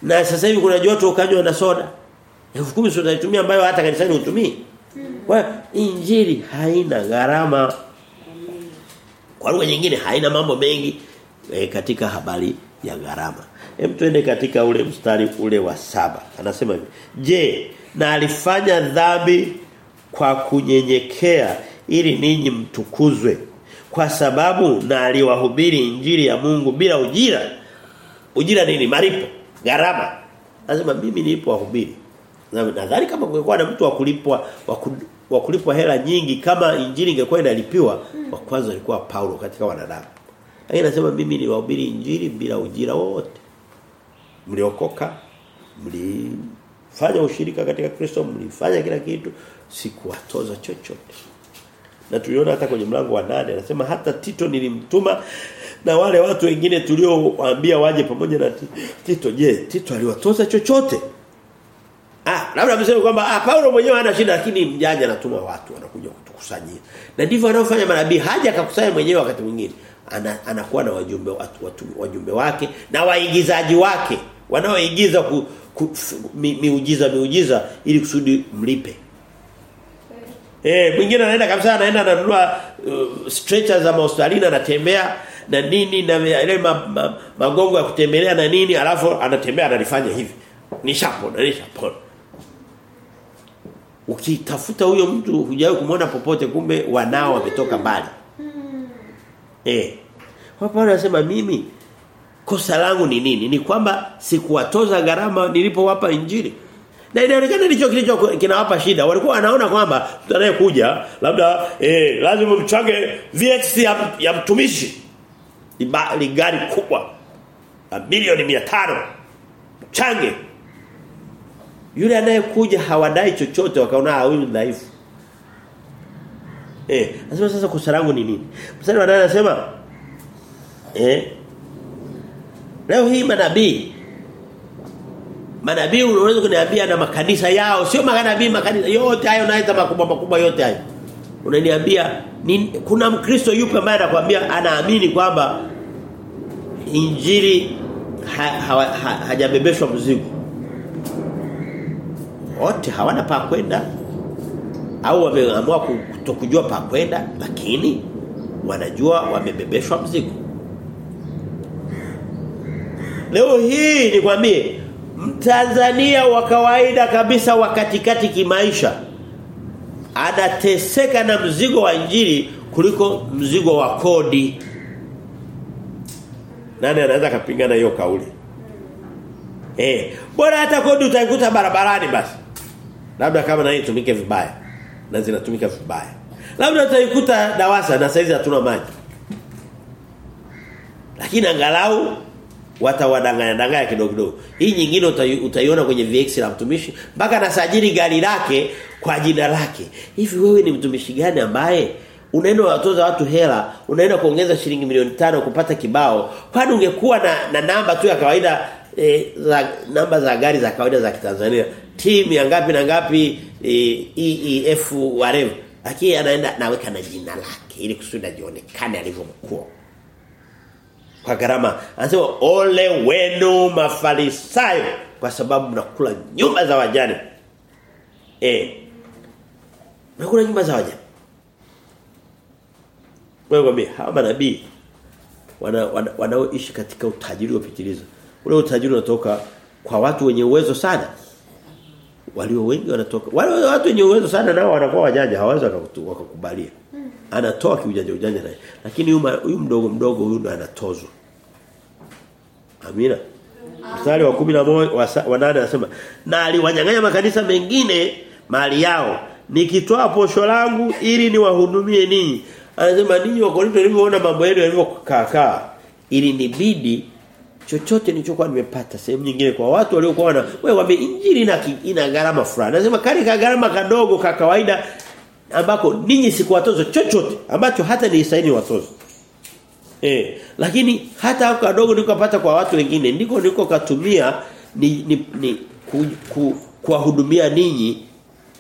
na sasa hivi kuna joto ukanywa na soda. 10000 sio utaitumia ambayo hata kanisani hutumii. Kwa hiyo injili haina gharama. Kwa lugha nyingine haina mambo mengi e, katika habari ya gharama. Hem tuende katika ule mstari ule wa saba. Anasema hivi. Je, na alifanya dhambi kwa kunyenyekea ili ninyi mtukuzwe kwa sababu na aliwahubiri injili ya Mungu bila ujira. Ujira nini? Malipo, gharama. Anasema mimi nilipo wahubiri. Na- Nadhani kama kungekuwa na mtu wa kulipwa wa kulipwa hela nyingi kama injili ingekuwa inalipiwa wa kwanza alikuwa Paulo katika wanadamu. Lakini anasema mimi ni wahubiri injili bila ujira wote. Mliokoka, mlifanya ushirika katika Kristo, mlifanya kila kitu, sikuwatoza chochote. Na tuliona hata kwenye mlango wa nane anasema hata Tito nilimtuma na wale watu wengine tuliowaambia waje pamoja na Ti- Tito. Je, Tito aliwatoza chochote? Ah, labda mseme kwamba ah Paulo mwenyewe hana shida lakini mjanja anatuma watu wanakuja kutukusanyia. Na ndivyo anaofanya manabii haja akakusanya mwenyewe wakati mwingine. Ana, anakuwa na wajumbe watu, watu wajumbe wake na waigizaji wake wanaoigiza ku, ku, mi, miujiza miujiza ili kusudi mlipe. Eh, mwingine anaenda kabisa anaenda ananunua uh, stretcher za mahospitalini anatembea na nini na ile ma, ma, magongo ya kutembelea na nini alafu anatembea analifanya hivi. Nishapona, nishapona. Ukitafuta huyo mtu hujawahi kumwona popote kumbe wanao wametoka mbali. Eh. Kwa Paulo anasema mimi kosa langu ni nini? Ni kwamba sikuwatoza gharama nilipowapa injili. Na inaonekana ndicho kilicho kinawapa shida. Walikuwa wanaona kwamba mtu anayekuja labda eh lazima mchange VX ya, ya mtumishi. Ni gari kubwa. Na milioni 500. Mchange. Yule anayekuja hawadai chochote wakaona "Ah, huyu dhaifu. Eh, nasema sasa kosa ni nini? Mstari wa nane anasema eh Leo hii manabii Manabii unaweza kuniambia na makanisa yao, sio manabii makanisa yote hayo naweza makubwa makubwa yote hayo. Unaniambia ni, kuna Mkristo yupi ambaye anakuambia anaamini kwamba injili ha, ha, ha, hajabebeshwa mzigo. Wote hawana pa kwenda au wameamua kutokujua pa kwenda lakini wanajua wamebebeshwa mzigo. Leo hii nikwambie Mtanzania wa kawaida kabisa wa katikati kimaisha anateseka na mzigo wa injili kuliko mzigo wa kodi. Nani anaweza kapingana hiyo kauli? Eh, bora hata kodi utaikuta barabarani basi. Labda kama na itumike vibaya. na zinatumika vibaya. Labda utaikuta Dawasa na saizi hatuna maji. Lakini angalau watawadanganya danganya kidogo kidogo. Hii nyingine utaiona kwenye VX la mtumishi mpaka anasajili gari lake kwa jina lake. Hivi wewe ni mtumishi gani ambaye unaenda watoza watu hela, unaenda kuongeza shilingi milioni tano kupata kibao. Kwani ungekuwa na, na namba tu ya kawaida e, za namba za gari za kawaida za Kitanzania. Team ya ngapi na ngapi e, EEF whatever. Lakini anaenda naweka na jina lake ili kusudi ajionekane alivyomkuu kwa gharama. Anasema ole wenu mafarisayo kwa sababu mnakula nyumba za wajane. Eh. Mnakula nyumba za wajane. Wewe kwambie hawa manabii wana, wana, wanaoishi katika utajiri wa pitilizo Ule utajiri unatoka kwa watu wenye uwezo sana. Walio wengi wanatoka. Wale watu wenye uwezo sana nao wanakuwa wajanja hawawezi wakakubalia. Anatoa kiujanja ujanja naye. Lakini huyu mdogo mdogo huyu ndo anatozwa. Amina. Mstari wa 11 wa sa- wa 8 anasema na aliwanyang'anya makanisa mengine mali yao nikitoa posho langu ili niwahudumie ninyi. Anasema ninyi wa Korinto nilivyoona mambo yenu yalivyokaa ili nibidi chochote nilichokuwa nimepata sehemu nyingine kwa watu waliokuwa wana wewe wame injili ina ina gharama fulani. nasema kale ka gharama kadogo ka kawaida ambako ninyi sikuwatozo chochote ambacho hata ni saini watozo Eh, lakini hata hapo kadogo nilikopata kwa watu wengine ndiko niko katumia ni, ni, ni ku, ku, kuwahudumia ninyi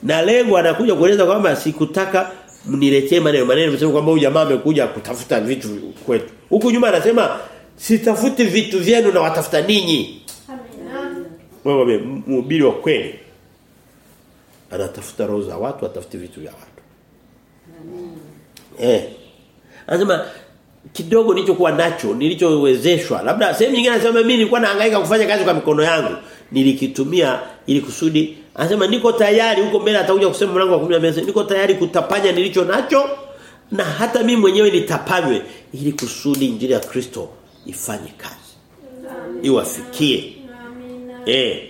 na lengo anakuja kueleza kwamba sikutaka mniletee maneno maneno nimesema kwamba huyu jamaa amekuja kutafuta vitu kwetu. Huku nyuma anasema sitafuti vitu vyenu na watafuta ninyi. Amina. Wewe mhubiri wa kweli anatafuta roho za watu, atafuti vitu vya watu. Eh. Anasema kidogo nilichokuwa nacho, nilichowezeshwa. Labda sehemu nyingine anasema mimi nilikuwa nahangaika kufanya kazi kwa mikono yangu, nilikitumia ili kusudi. Anasema niko tayari huko mbele atakuja kusema mlango wa 10 niko tayari kutapanya nilicho nacho na hata mimi mwenyewe nitapanywe ili kusudi injili ya Kristo ifanye kazi. Iwafikie. Eh.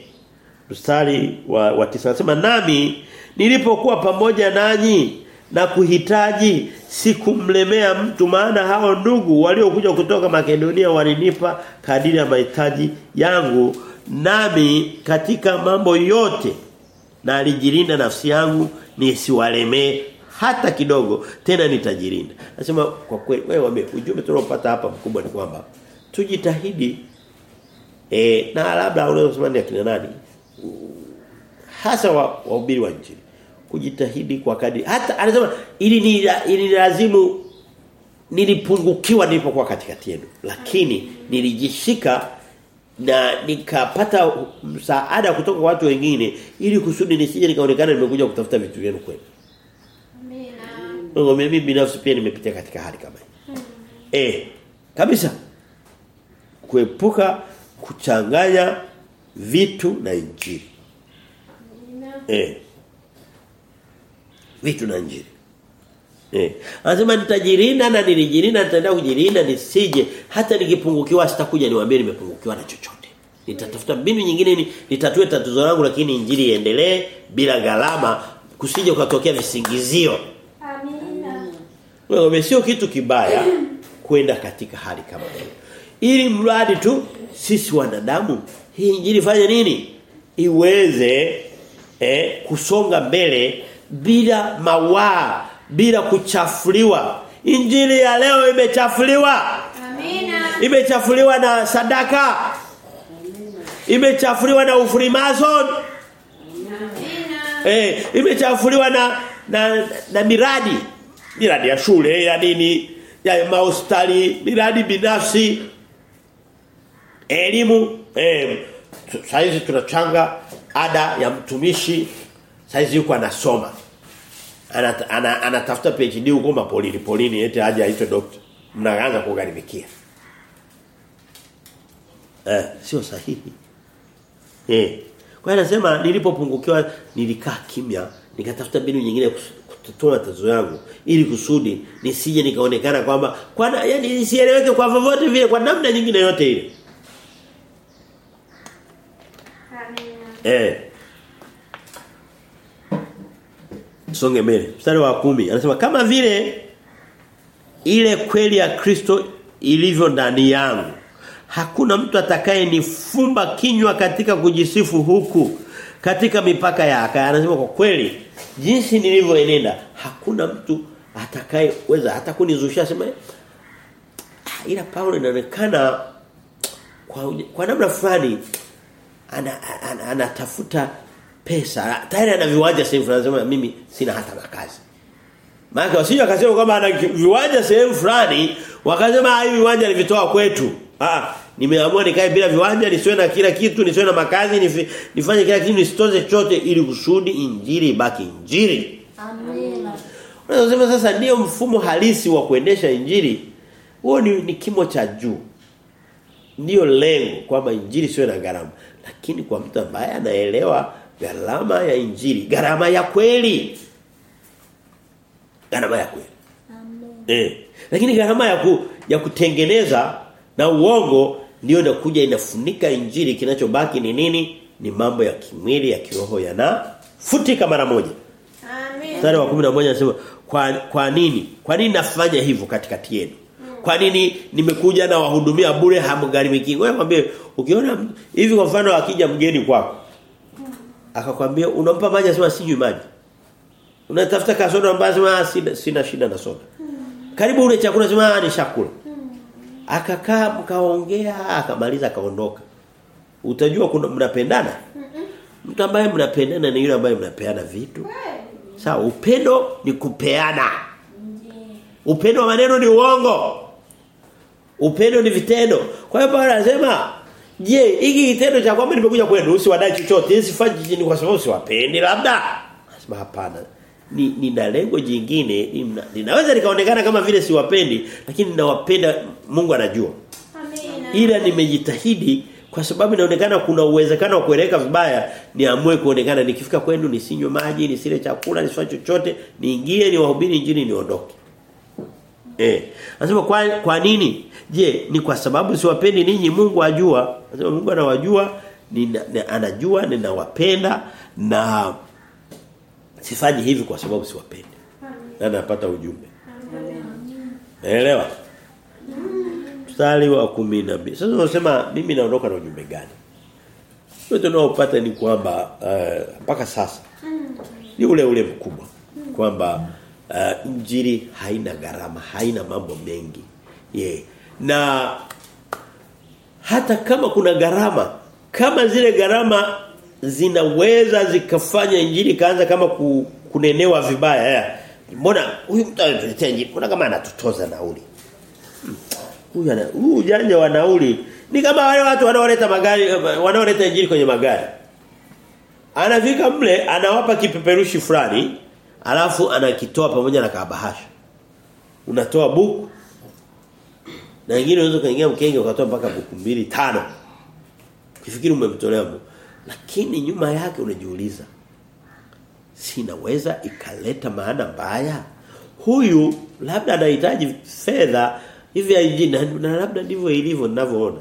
Mstari wa, wa tisa nasema nami nilipokuwa pamoja nanyi na kuhitaji sikumlemea mtu maana hao ndugu waliokuja kutoka Makedonia walinipa kadiri ya mahitaji yangu nami katika mambo yote na alijilinda nafsi yangu nisiwalemee hata kidogo tena nitajilinda. Nasema kwa kweli wewe ujumbe tunaopata hapa mkubwa ni kwamba tujitahidi E, na labda unaweza kusema ni akina nani? Hasa wa wahubiri wa injili. Kujitahidi kwa kadri hata anasema ili ni ili lazimu nilipungukiwa nilipokuwa katikati yenu lakini nilijishika na nikapata msaada kutoka kwa watu wengine ili kusudi nisije nikaonekana nimekuja kutafuta vitu vyenu kwenu. Amina. Ngo mimi binafsi pia nimepitia katika hali kama hii. Eh, kabisa. Kuepuka kuchanganya vitu na injili. Eh. Vitu na injili. Eh. Anasema nitajirinda na nilijirinda nitaenda kujirinda nisije hata nikipungukiwa sitakuja niwaambie nimepungukiwa na chochote. Nitatafuta mbinu nyingine ni nitatue tatizo langu lakini injili iendelee bila gharama kusije ukatokea visingizio. Amina. Wewe sio kitu kibaya kwenda katika hali kama hiyo. Ili mradi tu sisi wanadamu hii injili fanye nini? Iweze eh, kusonga mbele bila mawaa, bila kuchafuliwa. Injili ya leo imechafuliwa. Amina. Imechafuliwa na sadaka. Imechafuliwa na ufrimason. Amina. Eh, imechafuliwa na na na miradi. Miradi ya shule, ya nini, ya mahospitali, miradi binafsi. Elimu, eh saizi tunachanga ada ya mtumishi saizi yuko anasoma. Anata, ana, anatafuta PhD huko mapolini polini eti aje aitwe doctor. Mnaanza kugharimikia. Eh, sio sahihi. Eh. Kwa hiyo anasema nilipopungukiwa nilikaa kimya, nikatafuta mbinu nyingine tazo kutatua tatizo yangu ili kusudi nisije nikaonekana kwamba kwa yaani yani nisieleweke kwa vyovyote vile kwa namna nyingine yote ile. Amina. Eh. Songe mbele. Mstari wa kumi anasema kama vile ile kweli ya Kristo ilivyo ndani yangu. Hakuna mtu atakaye nifumba kinywa katika kujisifu huku katika mipaka ya akaya. Anasema kwa kweli jinsi nilivyoenenda hakuna mtu atakayeweza hata kunizushia sema "Ah, ila Paulo inaonekana kwa, kwa namna fulani ana- ana- ana pesa tayari ana viwanja sehemu fulani anasema mimi sina hata makazi maana wasije akasema kwamba ana viwanja sehemu fulani wakasema "Ah, hivi viwanja nilivitoa kwetu ah nimeamua nikae bila viwanja nisiwe na kila kitu nisiwe na makazi nifi, nifanye kila kitu nisitoze chochote ili kusudi injili ibaki injili Amina. Unasema sasa ndio mfumo halisi wa kuendesha injili. Huo ni, ni kimo cha juu. Ndio lengo kwamba injili siwe na gharama. Lakini kwa mtu ambaye anaelewa gharama ya injili, gharama ya kweli. Gharama ya kweli. Eh. Lakini gharama ya ku, ya kutengeneza na uongo ndio inakuja inafunika injili kinachobaki ni nini? Ni mambo ya kimwili ya kiroho yana futika mara moja. amen Mstari wa 11 anasema kwa kwa nini? Kwa nini nafanya hivyo katikati yenu? Kwa nini nimekuja na wahudumia bure hamgharimiki? Wewe mwambie ukiona hivi kwa mfano akija mgeni kwako. Akakwambia unampa maji asema sinywi maji. Unatafuta kasoda ambazo sema sina, sina shida na soda. Karibu ule chakula sema "Ah, ni chakula. Akakaa mkaongea akamaliza akaondoka. Utajua kuna mnapendana? Mtu ambaye mnapendana ni yule ambaye mnapeana vitu. Sawa, upendo ni kupeana. Upendo wa maneno ni uongo. Upendo ni vitendo. Kwa hiyo Paulo anasema, "Je, hiki kitendo cha kwamba nimekuja kwenu usiwadai chochote, sifanyi jini kwa sababu siwapendi labda?" Anasema hapana. Ni nina lengo jingine, nina- ninaweza nikaonekana kama vile siwapendi, lakini ninawapenda Mungu anajua. Amina. Ila nimejitahidi kwa sababu inaonekana kuna uwezekano wa kueleka vibaya niamue kuonekana nikifika kwenu nisinywe maji nisile chakula nisifanye chochote niingie niwahubiri injili niondoke eh anasema kwa kwa nini? Je ni kwa sababu siwapendi ninyi? Mungu ajua. Anasema Mungu anawajua nina, anajua ninawapenda na sifanyi hivi kwa sababu siwapendi. Na napata ujumbe? Naelewa? Mstari wa 12 sasa unasema mimi naondoka na ujumbe gani? Yote tunaopata ni kwamba mpaka uh, sasa ni ule ule mkubwa kwamba uh, injili haina gharama, haina mambo mengi. Yeah. Na hata kama kuna gharama, kama zile gharama zinaweza zikafanya injili kaanza kama ku, kunenewa vibaya. Yeah. Mbona huyu mtu anatuletea injili? Mbona kama anatutoza nauli? Huyu ana huyu ujanja wa nauli ni kama wale watu wanaoleta magari wanaoleta injili kwenye magari. Anafika mle anawapa kipeperushi fulani alafu anakitoa pamoja na kabahasha. Unatoa buku na wengine unaweza kaingia mkenge ukatoa mpaka buku mbili tano. Kifikiri umemtolea Mungu. Lakini nyuma yake unajiuliza sinaweza ikaleta maana mbaya. Huyu labda anahitaji fedha hivi injili na labda ndivyo ilivyo ninavyoona.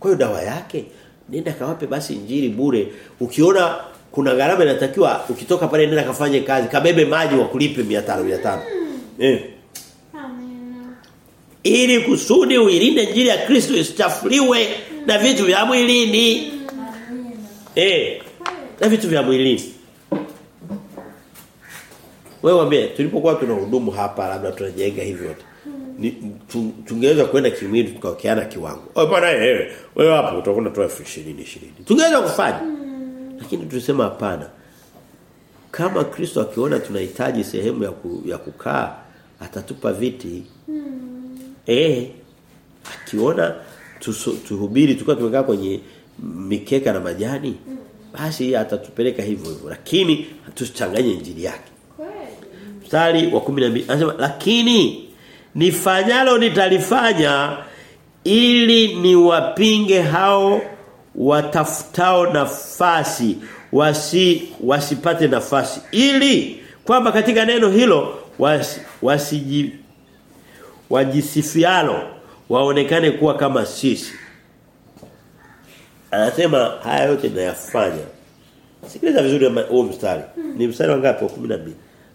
Kwa hiyo dawa yake nenda kawape basi injili bure. Ukiona kuna gharama inatakiwa ukitoka pale nenda kafanye kazi, kabebe maji wa kulipe 500 500. Eh. Ili kusudi uilinde injili ya Kristo isichafuliwe na vitu vya mwilini. Eh. Na vitu vya mwilini. Wewe wambie tulipokuwa tunahudumu hapa labda tunajenga hivi yote. Ni tu- tungeweza kwenda kimwili tukaokeana kiwango. Oh bwana wewe wewe hapo utakuwa unatoa 20 20. Tungeweza kufanya. Lakini tulisema hapana. Kama Kristo akiona tunahitaji sehemu ya ku, ya kukaa atatupa viti. Eh akiona tuhubiri tukao tumekaa kwenye mikeka na majani basi atatupeleka hivyo hivyo. Lakini tusichanganye injili yake. Mstari wa 12 anasema lakini nifanyalo nitalifanya ili niwapinge hao watafutao nafasi wasi wasipate nafasi. Ili kwamba katika neno hilo wasi, wasiji wajisifialo waonekane kuwa kama sisi. Anasema haya yote nayafanya. Sikiliza vizuri huo mstari. Ni mstari wa ngapi? Wa 12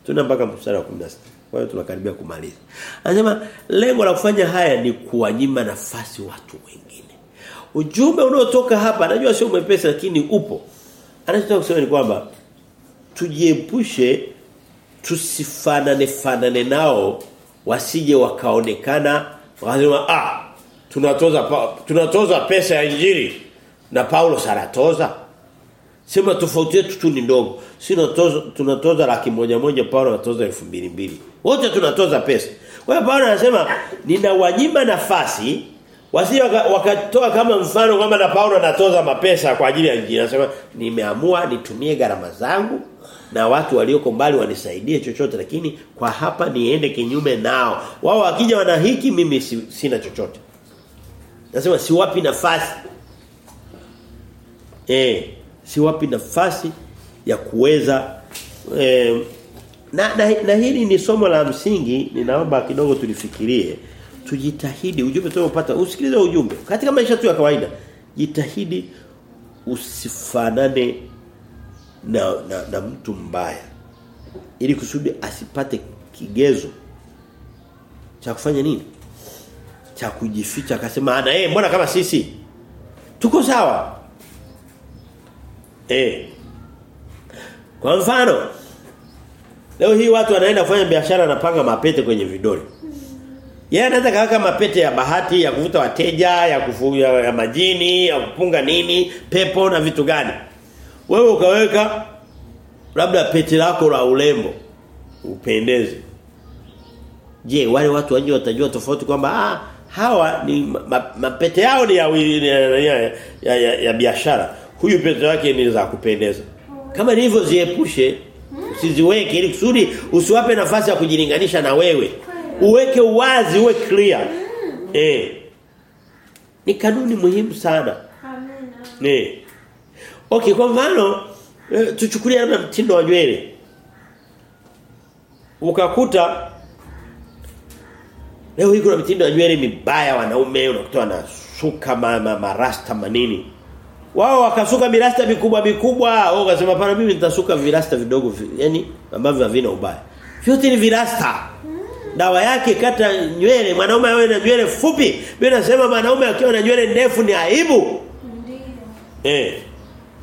Tuna mpaka mstari wa 16. Kwa hiyo tunakaribia kumaliza. Anasema lengo la kufanya haya ni kuwanyima nafasi watu wengine. Ujumbe unaotoka hapa najua sio mwepesi lakini upo. Anachotaka kusema ni kwamba tujiepushe tusifanane fanane nao wasije wakaonekana wakasema ah tunatoza tunatoza pesa ya injili. Na Paulo saratoza sema tofauti yetu tu ni ndogo. Si tunatoza tunatoza laki moja moja Paulo anatoza elfu mbili mbili. Wote tunatoza pesa. Kwa hiyo Paulo anasema ninawanyima nafasi wasije wakatoa waka kama mfano kwamba na Paulo anatoza mapesa kwa ajili ya injili. Anasema nimeamua nitumie gharama zangu na watu walioko mbali wanisaidie chochote lakini kwa hapa niende kinyume nao. Wao wakija wana hiki mimi si, sina chochote. Nasema siwapi nafasi? Eh siwapi nafasi ya kuweza eh, na, na, na hili ni somo la msingi. Ninaomba kidogo tulifikirie tujitahidi. Ujumbe tunaopata usikilize ujumbe. Katika maisha tu ya kawaida jitahidi usifanane na, na, na mtu mbaya. Ili kusudi asipate kigezo cha kufanya nini? Cha kujificha akasema ana eh mbona kama sisi? Tuko sawa. Eh. Kwa mfano leo hii watu wanaenda kufanya biashara na panga mapete kwenye vidole yeye anaweza kaweka mapete ya bahati ya kuvuta wateja ya kufuga ya majini ya kupunga nini pepo na vitu gani. Wewe ukaweka labda pete lako la urembo upendeze. Je wale watu waje watajua tofauti kwamba ah hawa ni mapete ma, yao ni ya ya, ya, ya, ya, ya biashara. Huyu pete yake ni za kupendeza. Kama hivyo ziepushe usiziweke ili kusudi usiwape nafasi ya kujilinganisha na wewe uweke uwazi uwe clear eh ni kanuni muhimu sana Amina. eh Okay, kwa mfano tuchukulia tuchukulie labda mtindo wa nywele. Ukakuta leo hii kuna mtindo wa nywele mibaya wanaume unakuta wanasuka mama marasta manini. Wao wakasuka mirasta mikubwa mikubwa, wao wakasema pana mimi nitasuka virasta vidogo yani ambavyo havina ubaya. Vyote ni virasta. Dawa yake kata nywele, mwanaume awe na nywele fupi. Mimi nasema mwanaume akiwa na nywele ndefu ni aibu. Ndio. Eh.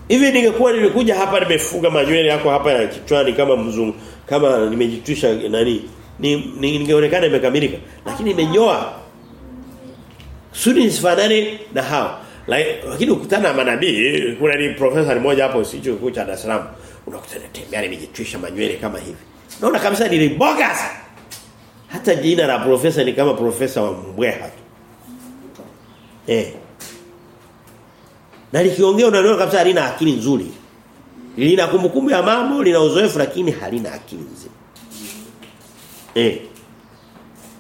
Hivi ningekuwa nilikuja hapa nimefuga manywele yako hapa ya kichwani kama mzungu kama nimejitwisha nani ni, ni ningeonekana imekamilika lakini nimenyoa sudi nisifanane na hao lakini ukutana na manabii kuna ni profesa mmoja hapo sicho kikuu cha Dar es Salaam unakutana tembea nimejitwisha manywele kama hivi naona kabisa niliboga bogus hata jina la profesa ni kama profesa wa mbweha tu eh na likiongea unaona kabisa halina akili nzuri. Lina kumbukumbu ya mambo, lina uzoefu lakini halina akili nzuri. Eh.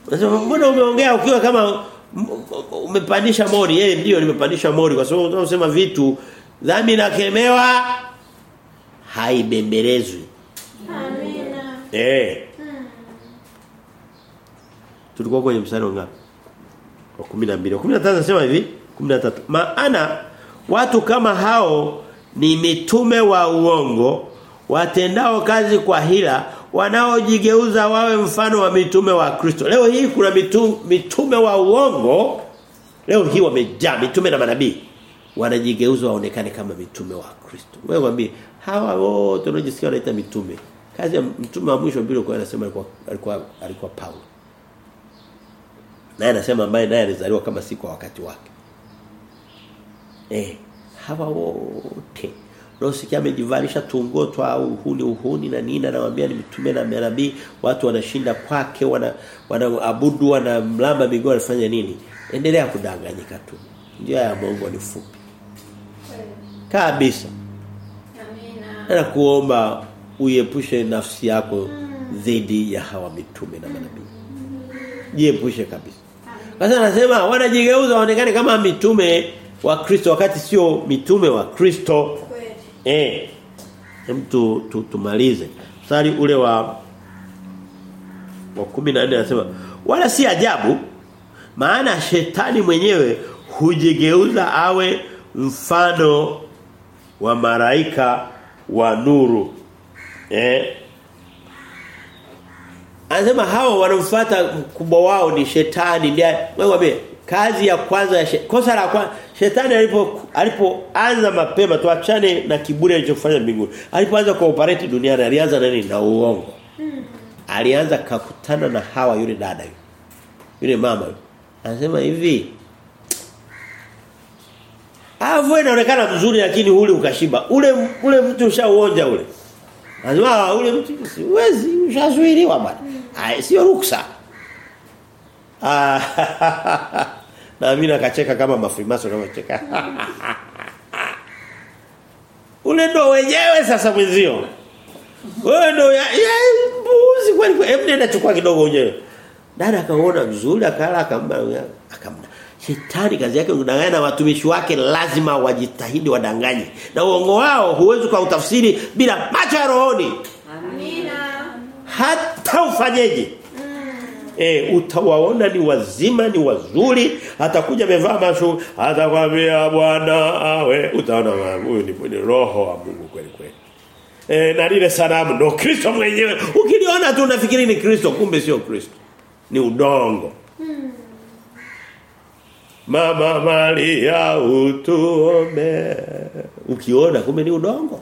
Unasema mbona umeongea ukiwa kama umepandisha mori? Eh ndio nimepandisha mori kwa sababu unasema vitu dhambi nakemewa haibembelezwi. Amina. Eh. Tulikuwa kwenye mstari ngapi? Wa 12. Wa 13 nasema hivi, 13. Maana Watu kama hao ni mitume wa uongo, watendao kazi kwa hila, wanaojigeuza wawe mfano wa mitume wa Kristo. Leo hii kuna mitu, mitume wa uongo, leo hii wamejaa mitume na manabii. Wanajigeuza waonekane kama mitume wa Kristo. Wewe mwambie hawa wote wanaojisikia wanaita mitume. Kazi ya mtume wa mwisho bila kwa anasema alikuwa alikuwa alikuwa Paulo. Naye anasema ambaye naye alizaliwa kama si kwa wakati wake. Eh, hawa wote. Rosikia amejivalisha tungotwa au uhuni uhuni na nini anawaambia ni mitume na manabii watu wanashinda kwake wana wanaabudu wana mlamba miguu anafanya nini? Endelea kudanganyika tu. Njia ya Mungu ni fupi. Kabisa. Amina. na kuomba uiepushe nafsi yako dhidi ya hawa mitume na manabii. Jiepushe kabisa sasa anasema wanajigeuza waonekane kama mitume wa Kristo wakati sio mitume wa Kristo. Kweli. Eh. Hem tu, tu tumalize. Mstari ule wa wa 14 anasema wala si ajabu maana shetani mwenyewe hujigeuza awe mfano wa maraika wa nuru. Eh? Anasema hawa wanamfuata mkubwa wao ni shetani. Ndiye wewe kazi ya kwanza ya she, kosa la kwanza shetani alipo alipoanza mapema tuachane na kiburi alichofanya mbinguni. Alipoanza kuoperate duniani alianza nani na uongo. Alianza kakutana na hawa yule dada yule. Yule mama anasema hivi Avo inaonekana mzuri lakini ule ukashiba. Ule ule mtu ushaoja ule. Anasema ule mtu siwezi ushazuiliwa bwana. Sio ruksa. Ah na mimi nakacheka kama mafrimaso cheka. ule ndo wenyewe sasa mwenzio. Wewe ndo ya, mbuzi kweli. Hebu nenda chukua kidogo wenyewe. Dada akaona vizuri akala akamba akamna. Shetani kazi yake kudanganya na watumishi wake lazima wajitahidi wadanganye. Na uongo wao huwezi kwa utafsiri bila macho ya rohoni. Hata ufanyeje. Eh utawaona ni wazima ni wazuri atakuja amevaa mashu atakwambia bwana awe utaona huyu ni, roho wa Mungu kweli kweli. Eh na lile sanamu ndo Kristo mwenyewe. Ukiliona tu unafikiri ni Kristo kumbe sio Kristo. Ni udongo. Mama Maria utuombe. Ukiona kumbe ni udongo.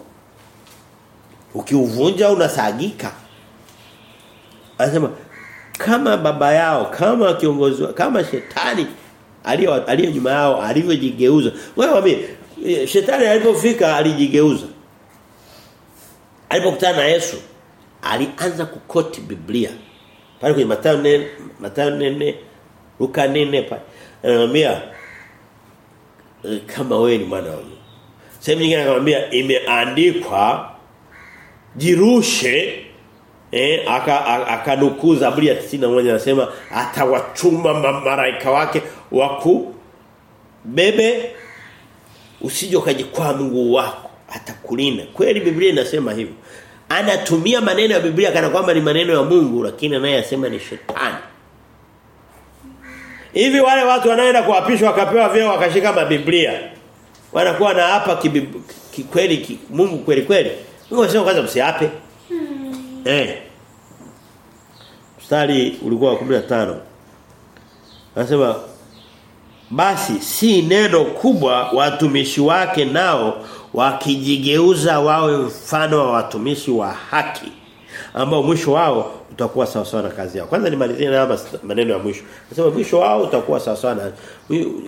Ukiuvunja unasagika. Anasema kama baba yao, kama kiongozi, kama shetani aliyo aliyo nyuma yao alivyojigeuza. Wewe wame shetani alipofika alijigeuza. Alipokutana na Yesu alianza kukoti Biblia. Pale kwenye Mathayo 4, Mathayo 4, Luka 4 pale. Anamwambia kama wewe ni mwana wa Mungu. Sehemu nyingine anamwambia imeandikwa jirushe eh akanukuu aka Zaburi ya 91 anasema atawachuma malaika wake waku bebe usije ukajikwaa Mungu wako atakulinda. Kweli Biblia inasema hivyo. Anatumia maneno ya Biblia kana kwamba ni maneno ya Mungu lakini anayesema ni shetani. Hivi wale watu wanaenda kuapishwa wakapewa vyeo wakashika mabiblia. Wanakuwa na hapa kikweli ki, Mungu kweli kweli. Mungu anasema kwanza msiape. Eh. Mstari ulikuwa wa 15. Anasema basi si neno kubwa watumishi wake nao wakijigeuza wawe mfano wa watumishi wa haki ambao mwisho wao utakuwa sawa sawa na kazi yao. Kwanza nimalizie na maneno ya mwisho. Nasema mwisho wao utakuwa sawa sawa na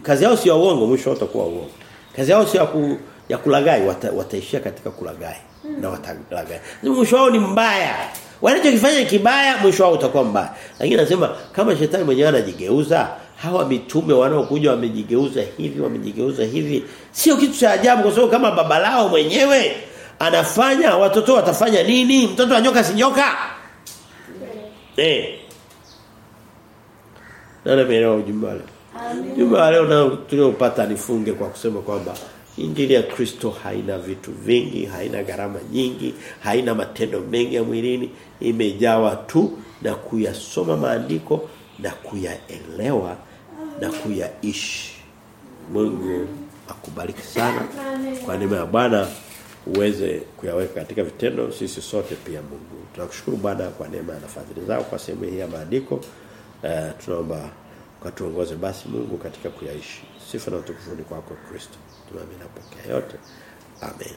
kazi yao sio uongo, mwisho wao utakuwa uongo. Kazi yao sio ya, ya kulagai, wata, wataishia katika kulagai. Na watalagai. Mwisho wao ni mbaya. Wanachokifanya kibaya, mwisho wao utakuwa mbaya. Lakini nasema kama shetani mwenyewe anajigeuza, hawa mitume wanaokuja wamejigeuza hivi, wamejigeuza hivi, sio kitu cha ajabu kwa sababu kama baba lao mwenyewe anafanya watoto watafanya nini? Mtoto wa nyoka si nyoka. Eh. Nani leo jumbe leo leo tuliopata nifunge kwa kusema kwamba Injili ya Kristo haina vitu vingi, haina gharama nyingi, haina matendo mengi ya mwilini, imejawa tu na kuyasoma maandiko na kuyaelewa na kuyaishi. Mungu akubariki sana. Kwa neema ya Bwana uweze kuyaweka katika vitendo sisi sote pia Mungu. Tunakushukuru Bwana kwa neema na fadhili zako kwa sehemu hii ya maandiko. Uh, tunaomba ukatuongoze basi Mungu katika kuyaishi. Sifa na utukufu ni kwako Kristo. Tunaamini napokea yote. Amen.